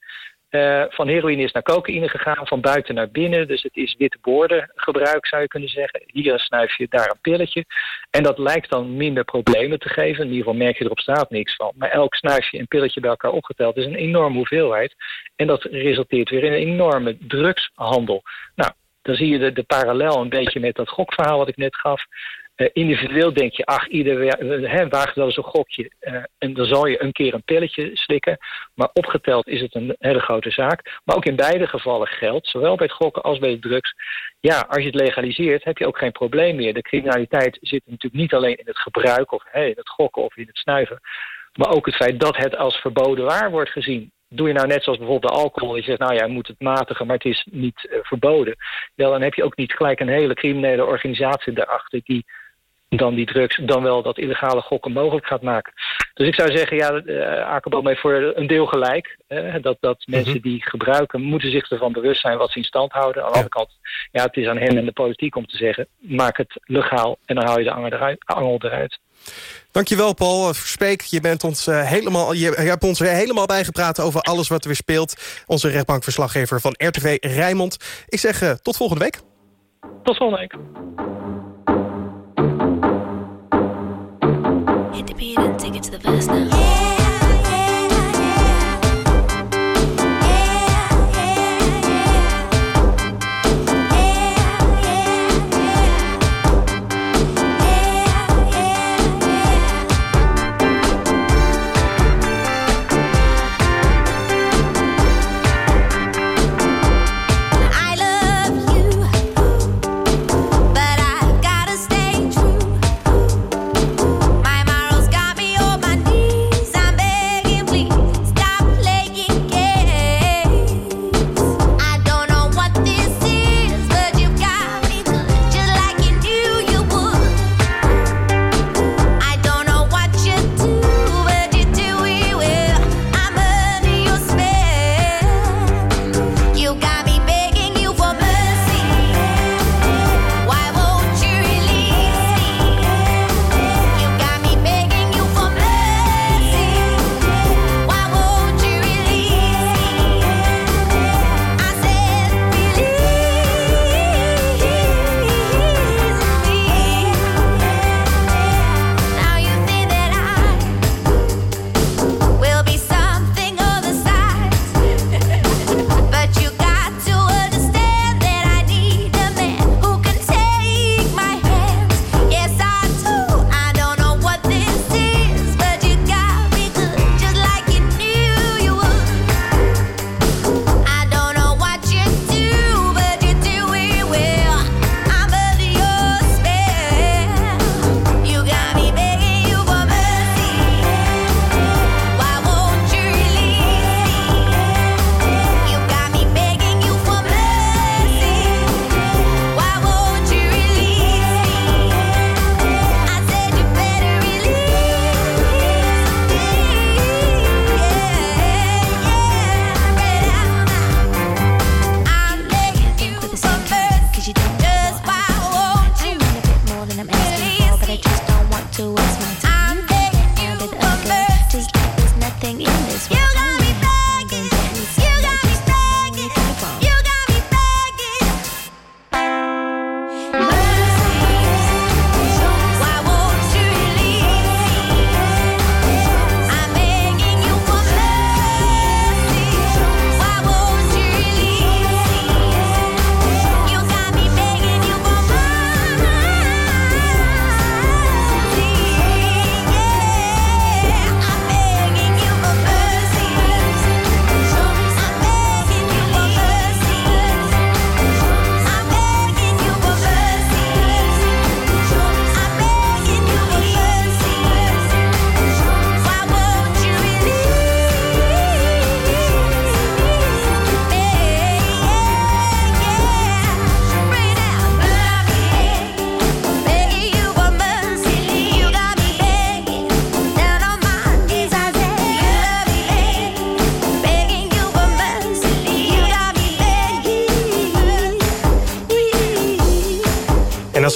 Uh, van heroïne is naar cocaïne gegaan, van buiten naar binnen. Dus het is witte borden gebruik, zou je kunnen zeggen. Hier een snuifje, daar een pilletje. En dat lijkt dan minder problemen te geven. In ieder geval merk je er op straat niks van. Maar elk snuifje en pilletje bij elkaar opgeteld is een enorme hoeveelheid. En dat resulteert weer in een enorme drugshandel. Nou, dan zie je de, de parallel een beetje met dat gokverhaal wat ik net gaf. Uh, individueel denk je, ach, ieder uh, waagt wel eens een gokje. Uh, en dan zal je een keer een pilletje slikken. Maar opgeteld is het een hele grote zaak. Maar ook in beide gevallen geldt, zowel bij het gokken als bij de drugs. Ja, als je het legaliseert, heb je ook geen probleem meer. De criminaliteit zit natuurlijk niet alleen in het gebruik... of in het gokken of in het snuiven. Maar ook het feit dat het als verboden waar wordt gezien doe je nou net zoals bijvoorbeeld de alcohol. Je zegt, nou ja, je moet het matigen, maar het is niet uh, verboden. Wel, dan heb je ook niet gelijk een hele criminele organisatie daarachter... die dan die drugs, dan wel dat illegale gokken mogelijk gaat maken. Dus ik zou zeggen, ja, uh, Akerboom heeft voor een deel gelijk. dat dat mhm. mensen die gebruiken, moeten zich ervan bewust zijn wat ze in stand houden. Aan de andere kant, ja, het is aan hen en de politiek om te zeggen, maak het legaal en dan hou je de angel eruit. Angel eruit. Dankjewel Paul, Verspreek. Je, bent ons, uh, helemaal, je, je, hebt ons helemaal bijgepraat over alles wat er weer speelt. Onze rechtbankverslaggever van RTV Rijnmond. Ik zeg uh, tot volgende week. Tot volgende week. Beat and take it to the verse now. Yeah.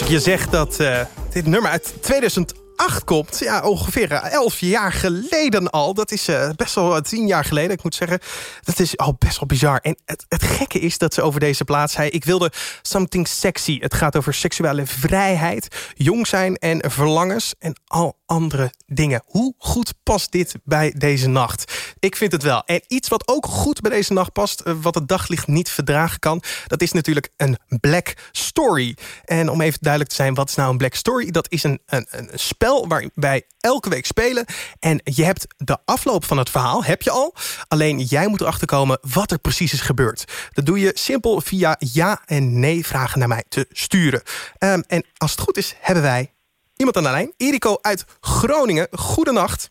Je zeg dat eh, dit nummer uit 2008 komt... ja, ongeveer eh, elf jaar geleden al. Dat is eh, best wel eh, tien jaar geleden, ik moet zeggen. Dat is al best wel bizar. En het, het gekke is dat ze over deze plaats zei... ik wilde something sexy. Het gaat over seksuele vrijheid, jong zijn en verlangens... en al andere dingen. Hoe goed past dit bij deze nacht? Ik vind het wel. En iets wat ook goed bij deze nacht past... eh, wat het daglicht niet verdragen kan... dat is natuurlijk een black story. En om even duidelijk te zijn, wat is nou een black story? Dat is een, een, een spel waarbij elke week spelen... en je hebt de afloop van het verhaal, heb je al. Alleen jij moet erachter komen wat er precies is gebeurd. Dat doe je simpel via ja- en nee-vragen naar mij te sturen. Ehm, en als het goed is, hebben wij iemand aan de lijn. Eriko uit Groningen. Goedenacht.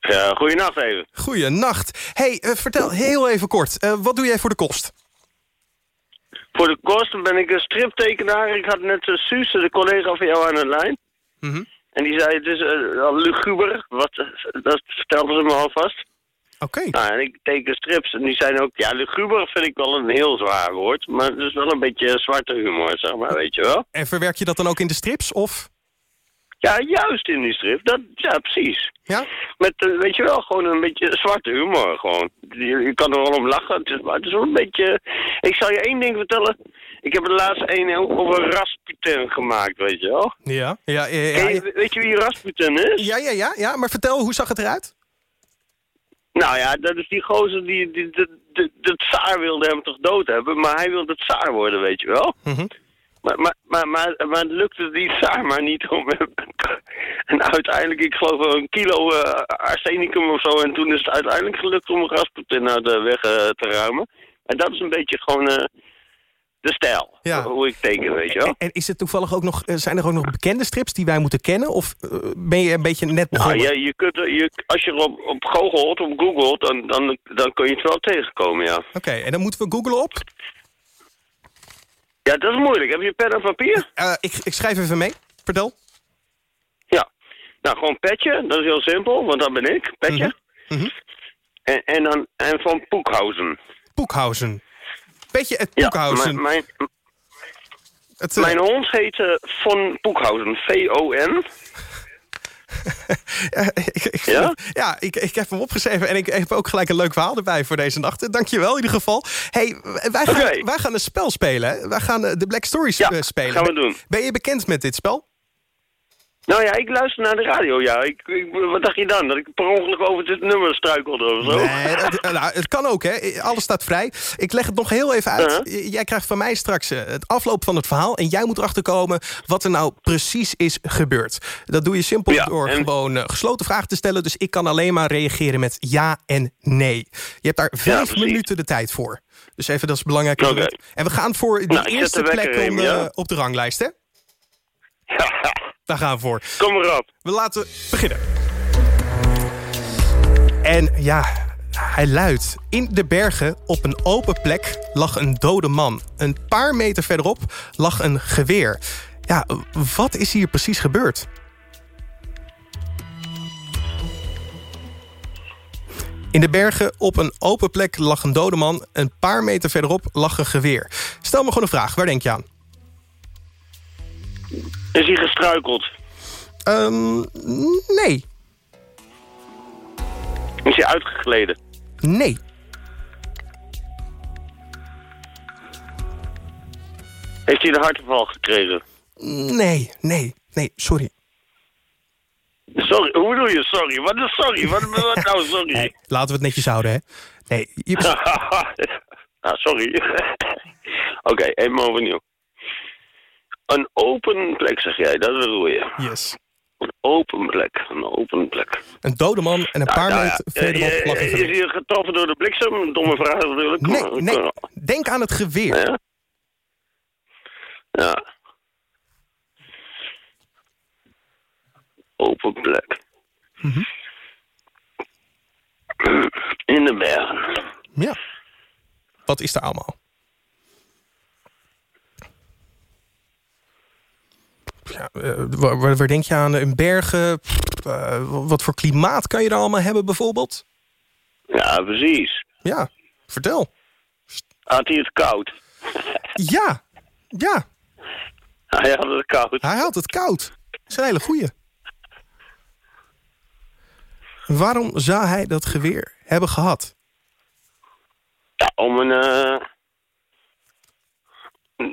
Ja, goeienacht even. Goeienacht. hey, eh, vertel heel even kort. eh, wat doe jij voor de kost? Voor de kosten ben ik een striptekenaar. Ik had net Suus, de collega van jou aan de lijn. Mhm. En die zei, het is uh, al luguber. Wat, dat vertelden ze me alvast. Oké. Nou, en ik teken strips. En die zijn ook, ja, luguber vind ik wel een heel zwaar woord. Maar het is wel een beetje zwarte humor, zeg maar, weet je wel. En verwerk je dat dan ook in de strips, of? Ja, juist in die strip. Dat, ja, precies. Ja? Met, uh, weet je wel, gewoon een beetje zwarte humor, gewoon. Je, je kan er wel om lachen, het is, maar het is wel een beetje... Ik zal je één ding vertellen. Ik heb er laatst een over Rasputin gemaakt, weet je wel. Ja. ja, ja, ja, ja. weet je wie Rasputin is? Ja, ja, ja, ja. Maar vertel, hoe zag het eruit? Nou ja, dat is die gozer die, die de, de, de tsaar wilde hem toch dood hebben, maar hij wilde tsaar worden, weet je wel. Mm -hmm. Maar, maar, maar, maar, maar het lukte die tsaar maar niet om. En uiteindelijk, ik geloof wel een kilo uh, arsenicum of zo, en toen is het uiteindelijk gelukt om Rasputin uit de weg uh, te ruimen. En dat is een beetje gewoon... Uh, de stijl, ja. hoe ik teken, weet je wel. En, is het toevallig ook nog, zijn er ook nog bekende strips die wij moeten kennen? Of uh, ben je een beetje net begonnen? Nou, ja, je kunt, je, als je op, op googelt, op Google, dan, dan, dan kun je het wel tegenkomen, ja. Oké, okay, en dan moeten we googlen op? Ja, dat is moeilijk. Heb je pen en papier? Uh, ik, ik schrijf even mee. Vertel. Ja. Nou, gewoon petje. Dat is heel simpel, want dat ben ik. Petje. Mm -hmm. en, en, dan, en van Poekhausen. Poekhausen. Ja, mijn, mijn, het, mijn hond heet uh, Von Poekhausen. V-O-N. *laughs* ja, ik, ik, ja? *laughs* ja ik, ik heb hem opgeschreven en ik heb ook gelijk een leuk verhaal erbij voor deze nacht. Dankjewel in ieder geval. Hey, wij, gaan, okay. wij gaan een spel spelen. Wij gaan de Black Stories ja, spelen. gaan we doen. Ben je bekend met dit spel? Nou ja, ik luister naar de radio, ja. Ik, ik, wat dacht je dan? Dat ik per ongeluk over dit nummer struikelde of zo? Nee, het, nou, het kan ook, hè. Alles staat vrij. Ik leg het nog heel even uit. Uh -huh. Jij krijgt van mij straks het afloop van het verhaal... en jij moet erachter komen wat er nou precies is gebeurd. Dat doe je simpel ja, door en... gewoon uh, gesloten vragen te stellen. Dus ik kan alleen maar reageren met ja en nee. Je hebt daar vijf ja, minuten de tijd voor. Dus even, dat is belangrijk. Okay. En we gaan voor de nou, eerste plek in, ja. op de ranglijst, hè? Ja. *laughs* Daar gaan we voor. Kom erop. We laten beginnen. En ja, hij luidt. In de bergen op een open plek lag een dode man. Een paar meter verderop lag een geweer. Ja, wat is hier precies gebeurd? In de bergen op een open plek lag een dode man. Een paar meter verderop lag een geweer. Stel me gewoon een vraag, waar denk je aan? Is hij gestruikeld? Ehm, nee. Is hij uitgegleden? Nee. Heeft hij de hartaanval gekregen? Nee, nee, nee, sorry. Sorry, hoe bedoel je sorry? Wat is sorry? Wat, wat nou *laughs* sorry? Laten we het netjes houden, hè. Nee, je, *laughs* ah, sorry. *laughs* Oké, even overnieuw. Een open plek, zeg jij, dat bedoel je? yes. Een open plek, een open plek. Een dode man en een paar Nou, ja, Is hij getroffen door de bliksem? Domme vraag natuurlijk. Nee, nee, denk aan het geweer. Ja? Ja. Open plek. Mhm. In de bergen. Ja. Wat is er allemaal? Ja, eh, waar, denk je aan? In bergen? Eh, wat voor klimaat kan je er allemaal hebben bijvoorbeeld? Ja, precies. Ja, vertel. Had hij het koud? *laughs* Ja, ja. Hij had het koud. Hij had het koud. Dat is een hele goeie. Waarom zou hij dat geweer hebben gehad? Ja, om een... eh,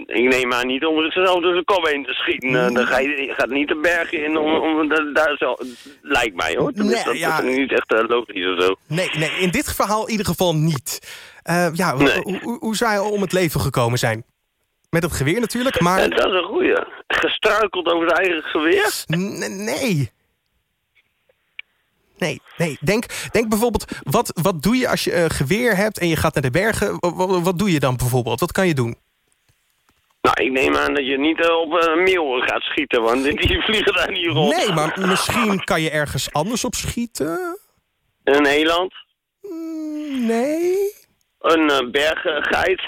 Ik neem aan niet om het zelf door de kop heen te schieten. Eh, dan ga je, je gaat niet de bergen in om... daar zo, lijkt mij hoor. Nee, dat ja. is niet echt eh, logisch of zo. Nee, nee, in dit verhaal in ieder geval niet. Eh, ja, Nee. hoe, hoe, hoe zou hij om het leven gekomen zijn? Met het geweer natuurlijk, maar... Dat is een goeie. Gestruikeld over zijn eigen geweer? N- nee. Nee, nee. Denk, denk bijvoorbeeld, wat, wat doe je als je een geweer hebt en je gaat naar de bergen? Wat doe je dan bijvoorbeeld? Wat kan je doen? Nou, ik neem aan dat je niet eh, op een meeuwen gaat schieten, want die *laughs* vliegen daar niet rond. Nee, maar misschien kan je ergens anders op schieten? Een eland, Nee. een uh, berggeit,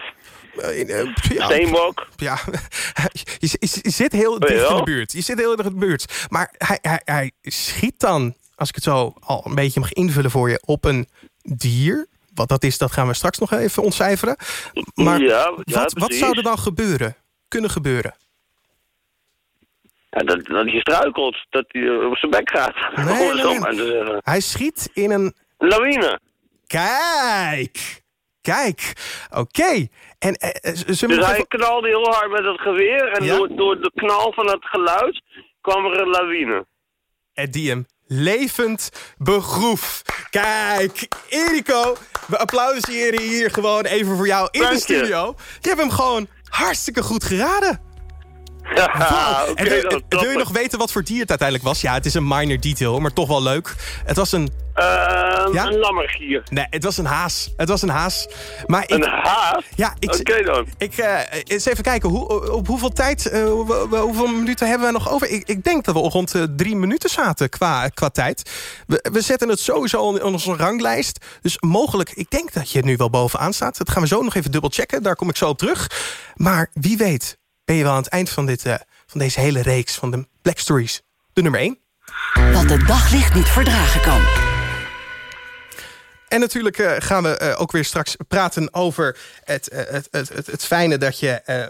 Eh, eh, ja. steenbok. Ja, *laughs* je, je- je zit heel dicht in de buurt. Je zit heel dicht in de buurt. Maar hij, hij, hij schiet dan, als ik het zo al een beetje mag invullen voor je, op een dier. Wat dat is, dat gaan we straks nog even ontcijferen. Maar Ja, ja, wat, wat zou er dan gebeuren? Kunnen gebeuren? Ja, dat, dat hij struikelt, dat hij eh, op zijn bek gaat. Nee, *laughs* nee, nee. Hij schiet in een... Lawine. Kijk! Kijk! Oké. En eh, eh, z- zullen we Dus hij knalde heel hard met het geweer en Ja? door, door de knal van het geluid kwam er een lawine. En die hem levend begroef. Kijk, Eriko, we applaudisseren hier gewoon even voor jou in Dank de je. studio. Je hebt hem gewoon hartstikke goed geraden. Ja, Wauw. *laughs* oké, en wil, je nog weten wat voor dier het uiteindelijk was? Ja, het is een minor detail, maar toch wel leuk. Het was een... Ehm, Ja? Een lammergier. Nee, het was een haas. Het was een haas. Maar ik, Een haas? Ja, ik... Oké dan. Ik, eh, eens even kijken, hoe, op hoeveel tijd, eh, hoe- hoe- hoeveel minuten hebben we nog over? Ik, ik denk dat we rond eh, drie minuten zaten qua, qua tijd. We, we zetten het sowieso in onze ranglijst. Dus mogelijk, ik denk dat je nu wel bovenaan staat. Dat gaan we zo nog even dubbel checken, daar kom ik zo op terug. Maar wie weet ben je wel aan het eind van, dit, eh, van deze hele reeks van de Black Stories de nummer 1. Wat het daglicht niet verdragen kan. En natuurlijk eh, gaan we eh, ook weer straks praten over het, eh, het, het, het, het fijne dat je eh,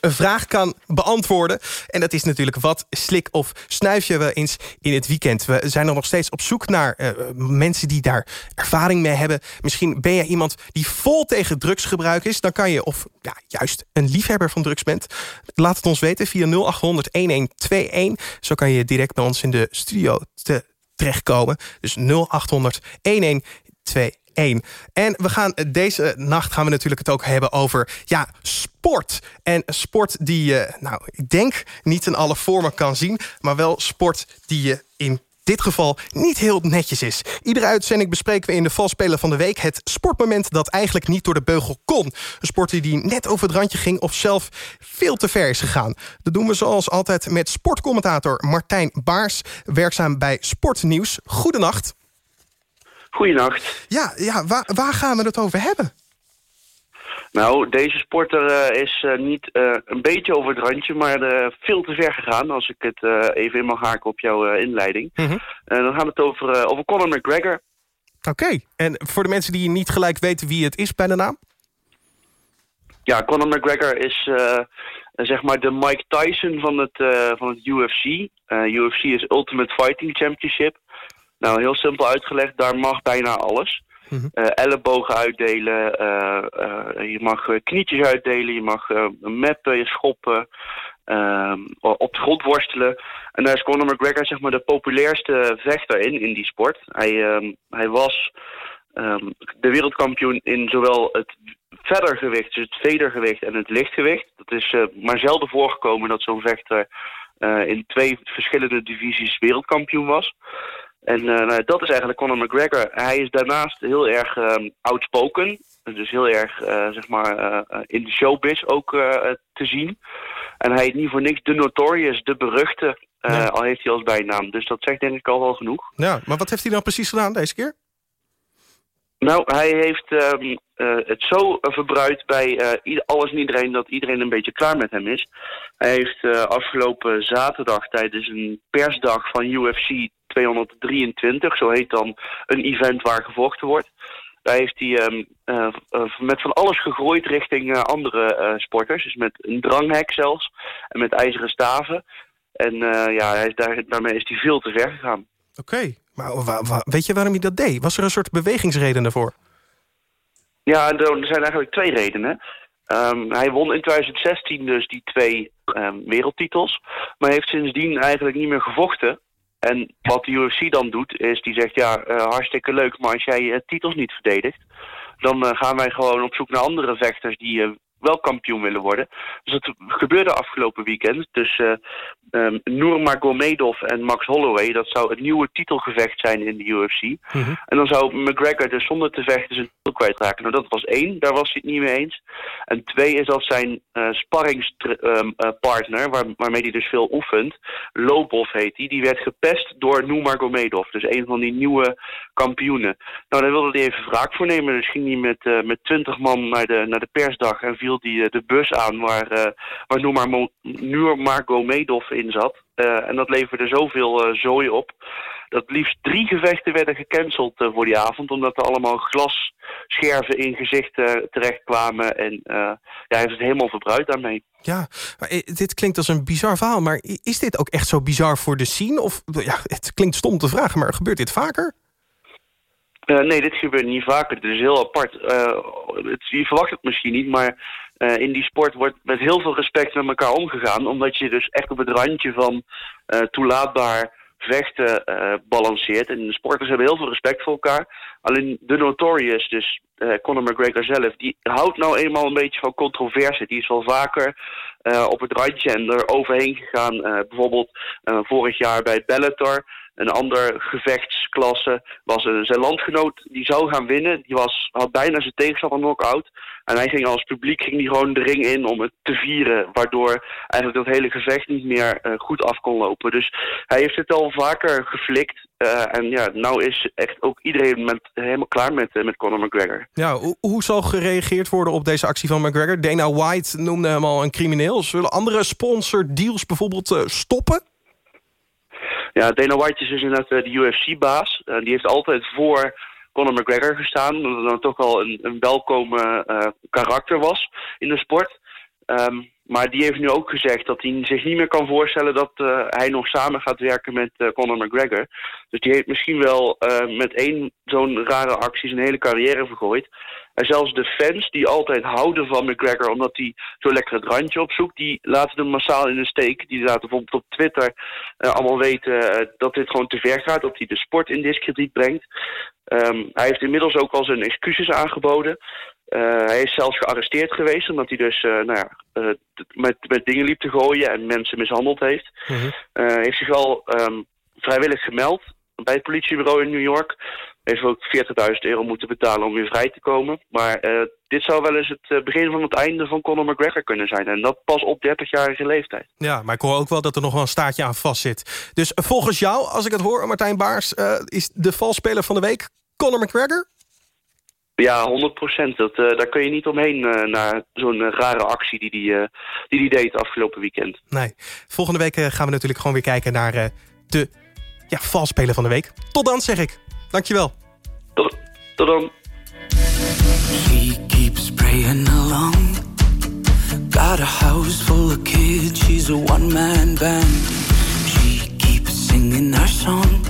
een vraag kan beantwoorden. En dat is natuurlijk wat slik of snuif je wel eens in het weekend. We zijn er nog steeds op zoek naar eh, mensen die daar ervaring mee hebben. Misschien ben jij iemand die vol tegen drugsgebruik is. Dan kan je, of ja, juist een liefhebber van drugs bent. Laat het ons weten via 0800 1121. Zo kan je direct bij ons in de studio te, terechtkomen. Dus 0800 1121. 2-1. En we gaan eh, deze nacht gaan we natuurlijk het ook hebben over ja, sport. En sport die je, nou, ik denk niet in alle vormen kan zien, maar wel sport die je in dit geval niet heel netjes is. Iedere uitzending bespreken we in de valspelen van de week... het sportmoment dat eigenlijk niet door de beugel kon. Een sport die net over het randje ging of zelf veel te ver is gegaan. Dat doen we zoals altijd met sportcommentator Martijn Baars... werkzaam bij Sportnieuws. Goedenacht. Goedenacht. Ja, ja waar, waar gaan we het over hebben? Nou, deze sporter eh, is eh, niet eh, een beetje over het randje, maar veel te ver gegaan. Als ik het even in mag haken op jouw inleiding. Eh, dan gaan we het over, over Conor McGregor. Oké, en voor de mensen die niet gelijk weten wie het is bij de naam? Ja, Conor McGregor is, zeg maar de Mike Tyson van het, van het UFC. UFC is Ultimate Fighting Championship. Nou, heel simpel uitgelegd, daar mag bijna alles. Eh, ellebogen uitdelen, eh, eh, je mag knietjes uitdelen, je mag meppen, je schoppen, op de grond worstelen. En daar is Conor McGregor zeg maar de populairste vechter in, in die sport. Hij, ehm, hij was ehm, de wereldkampioen in zowel het verdergewicht, dus het vedergewicht en het lichtgewicht. Dat is maar zelden voorgekomen dat zo'n vechter in twee verschillende divisies wereldkampioen was. En eh, nou, dat is eigenlijk Conor McGregor. Hij is daarnaast heel erg ehm, outspoken. Dus heel erg eh, zeg maar, eh, in de showbiz ook te zien. En hij is niet voor niks de Notorious, de beruchte, al heeft hij als bijnaam. Dus dat zegt denk ik al wel genoeg. Ja, maar wat heeft hij dan precies gedaan deze keer? Nou, hij heeft ehm, eh, het zo eh, verbruikt bij eh, alles en iedereen dat iedereen een beetje klaar met hem is. Hij heeft eh, afgelopen zaterdag tijdens een persdag van UFC 223, zo heet dan een event waar gevochten wordt. Daar heeft hij ehm, eh, eh, met van alles gegooid richting eh, andere eh, sporters. Dus met een dranghek zelfs en met ijzeren staven. En eh, ja, hij is daar, daarmee is hij veel te ver gegaan. Oké, maar weet je waarom hij dat deed? Was er een soort bewegingsreden daarvoor? Ja, er zijn eigenlijk twee redenen. Ehm, hij won in 2016 dus die twee ehm, wereldtitels. Maar heeft sindsdien eigenlijk niet meer gevochten. En wat de UFC dan doet, is die zegt... ja, eh, hartstikke leuk, maar als jij eh, titels niet verdedigt... dan eh, gaan wij gewoon op zoek naar andere vechters... die wel kampioen willen worden. Dus dat gebeurde afgelopen weekend. Dus eh um, Nurmagomedov en Max Holloway... dat zou het nieuwe titelgevecht zijn in de UFC. En dan zou McGregor dus zonder te vechten zijn Nou, dat was één, daar was hij het niet mee eens. En twee is dat zijn waar, waarmee hij dus veel oefent, Lobov heet hij, die werd gepest door Nurmagomedov. Dus een van die nieuwe kampioenen. Nou, daar wilde hij even wraak voor nemen. Dus ging hij met, eh, met 20 man naar de, naar de persdag en viel hij de bus aan waar, waar Nurmamo- Nurmagomedov in zat. En dat leverde zoveel zooi op dat liefst drie gevechten werden gecanceld eh, voor die avond... omdat er allemaal glasscherven in gezichten terechtkwamen. En eh, ja, hij heeft het helemaal verbruikt daarmee. Ja, maar eh, dit klinkt als een bizar verhaal. Maar is dit ook echt zo bizar voor de scene? Of, ja, het klinkt stom te vragen, maar gebeurt dit vaker? Eh, nee, dit gebeurt niet vaker. Het is heel apart. Eh, het, je verwacht het misschien niet, maar eh, in die sport wordt met heel veel respect met elkaar omgegaan. Omdat je dus echt op het randje van eh, toelaatbaar vechten eh, balanceert. En de sporters hebben heel veel respect voor elkaar. Alleen de Notorious, dus eh, Conor McGregor zelf, die houdt nou eenmaal een beetje van controverse. Die is wel vaker eh, op het randje en er overheen gegaan. Bijvoorbeeld vorig jaar bij Bellator. Een ander gevechtsklasse was eh, zijn landgenoot die zou gaan winnen. Die was, had bijna zijn tegenstander knock-out. En hij ging als publiek ging die gewoon de ring in om het te vieren. Waardoor eigenlijk dat hele gevecht niet meer eh, goed af kon lopen. Dus hij heeft het al vaker geflikt. Eh, en ja, nou is echt ook iedereen met, helemaal klaar met, met Conor McGregor. Ja, hoe, hoe zal gereageerd worden op deze actie van McGregor? Dana White noemde hem al een crimineel. Zullen andere sponsordeals bijvoorbeeld stoppen? Ja, Dana White is dus inderdaad eh, de UFC-baas. Eh, die heeft altijd voor Conor McGregor gestaan. Omdat het dan toch wel een, een eh, karakter was in de sport. Ehm, maar die heeft nu ook gezegd dat hij zich niet meer kan voorstellen dat eh, hij nog samen gaat werken met eh, Conor McGregor. Dus die heeft misschien wel eh, met één zo'n rare actie zijn hele carrière vergooid. En zelfs de fans die altijd houden van McGregor omdat hij zo lekker het randje opzoekt, die laten hem massaal in de steek. Die laten bijvoorbeeld op Twitter allemaal weten dat dit gewoon te ver gaat, dat hij de sport in discrediet brengt. Ehm, hij heeft inmiddels ook al zijn excuses aangeboden. Eh, hij is zelfs gearresteerd geweest omdat hij dus eh, nou ja, eh, met, met dingen liep te gooien en mensen mishandeld heeft. Eh, heeft zich wel ehm, vrijwillig gemeld bij het politiebureau in New York. Heeft ook 40.000 euro moeten betalen om weer vrij te komen. Maar dit zou wel eens het begin van het einde van Conor McGregor kunnen zijn. En dat pas op 30-jarige leeftijd. Ja, maar ik hoor ook wel dat er nog wel een staartje aan vast zit. Dus volgens jou, als ik het hoor, Martijn Baars... is de valspeler van de week Conor McGregor? Ja, 100% Dat, eh, daar kun je niet omheen eh, naar zo'n eh, rare actie die die, eh, die die deed afgelopen weekend. Nee. Volgende week eh, gaan we natuurlijk gewoon weer kijken naar eh, de ja, valspeler van de week. Tot dan, zeg ik. Dankjewel. Tot, tot dan. She keeps praying along. Got a house full of kids, she's a one man band. She keeps singing our song.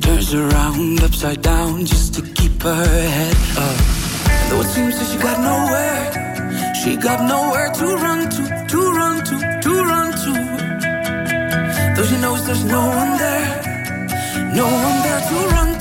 Turns around upside down just to keep her head up. Though it seems that she got nowhere, she got nowhere to run to, to run to, to run to. Though she knows there's no one there, no one there to run to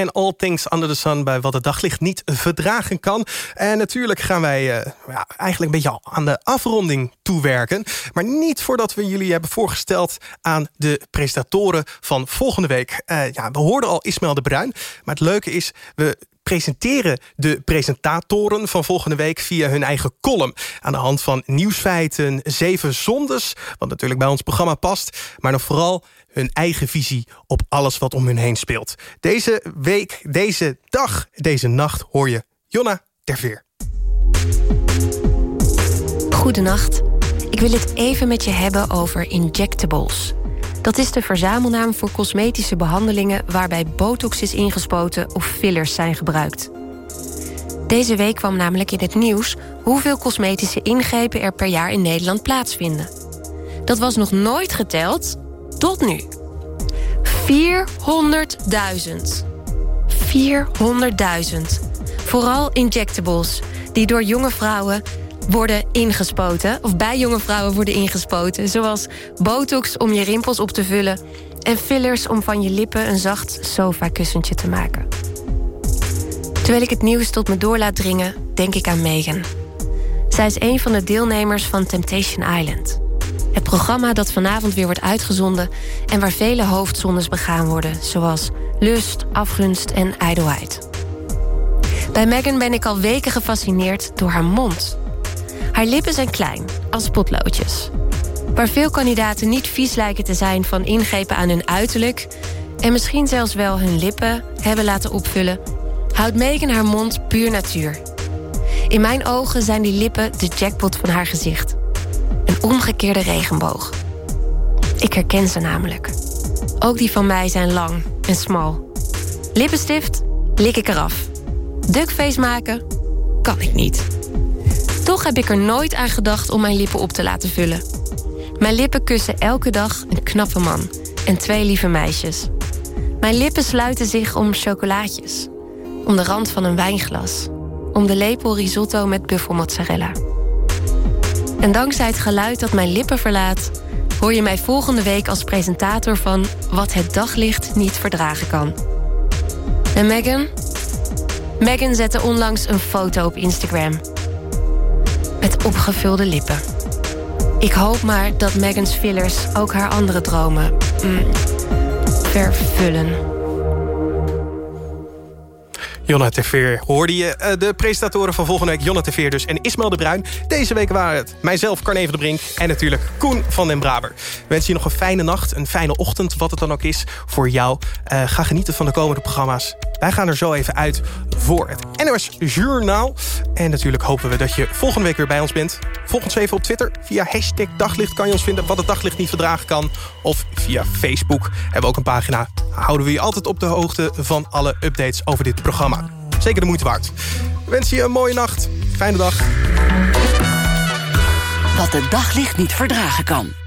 en All Things Under the Sun bij Wat het daglicht niet verdragen kan. En natuurlijk gaan wij eh, ja, eigenlijk een beetje aan de afronding toewerken. Maar niet voordat we jullie hebben voorgesteld aan de presentatoren van volgende week. Eh, ja, we hoorden al Ismaël de Bruin. Maar het leuke is, we presenteren de presentatoren van volgende week via hun eigen column. Aan de hand van nieuwsfeiten, zeven zondes, wat natuurlijk bij ons programma past. Maar dan vooral hun eigen visie op alles wat om hun heen speelt. Deze week, deze dag, deze nacht hoor je Jonna Terveer. Goedenacht. Ik wil het even met je hebben over injectables. Dat is de verzamelnaam voor cosmetische behandelingen waarbij botox is ingespoten of fillers zijn gebruikt. Deze week kwam namelijk in het nieuws hoeveel cosmetische ingrepen er per jaar in Nederland plaatsvinden. Dat was nog nooit geteld tot nu. 400.000. 400.000. Vooral injectables, die door jonge vrouwen worden ingespoten... of bij jonge vrouwen worden ingespoten... zoals botox om je rimpels op te vullen... en fillers om van je lippen een zacht sofakussentje te maken. Terwijl ik het nieuws tot me door laat dringen, denk ik aan Megan. Zij is een van de deelnemers van Temptation Island. Het programma dat vanavond weer wordt uitgezonden... en waar vele hoofdzondes begaan worden... zoals lust, afgunst en ijdelheid. Bij Megan ben ik al weken gefascineerd door haar mond. Haar lippen zijn klein, als potloodjes. Waar veel kandidaten niet vies lijken te zijn van ingrepen aan hun uiterlijk... en misschien zelfs wel hun lippen hebben laten opvullen... houdt Megan haar mond puur natuur. In mijn ogen zijn die lippen de jackpot van haar gezicht. Omgekeerde regenboog. Ik herken ze namelijk. Ook die van mij zijn lang en smal. Lippenstift lik ik eraf. Duckface maken kan ik niet. Toch heb ik er nooit aan gedacht om mijn lippen op te laten vullen. Mijn lippen kussen elke dag een knappe man en twee lieve meisjes. Mijn lippen sluiten zich om chocolaatjes, om de rand van een wijnglas, om de lepel risotto met buffelmozzarella. En dankzij het geluid dat mijn lippen verlaat, hoor je mij volgende week als presentator van Wat het daglicht niet verdragen kan. En Megan? Megan zette onlangs een foto op Instagram. Met opgevulde lippen. Ik hoop maar dat Megans fillers ook haar andere dromen mm, vervullen. Jonna Teveer hoorde je. eh, de presentatoren van volgende week, Jonna Teveer dus en Ismael de Bruin. Deze week waren het mijzelf, Carne van de Brink... en natuurlijk Koen van den Braber. We wensen je nog een fijne nacht, een fijne ochtend... wat het dan ook is voor jou. Eh, ga genieten van de komende programma's. Wij gaan er zo even uit voor het NOS Journaal. En natuurlijk hopen we dat je volgende week weer bij ons bent. Volg ons even op Twitter. Via hashtag Daglicht kan je ons vinden... wat het daglicht niet verdragen kan. Of via Facebook hebben we ook een pagina. Houden we je altijd op de hoogte van alle updates over dit programma. Zeker de moeite waard. We wensen je een mooie nacht. Fijne dag. Wat het daglicht niet verdragen kan.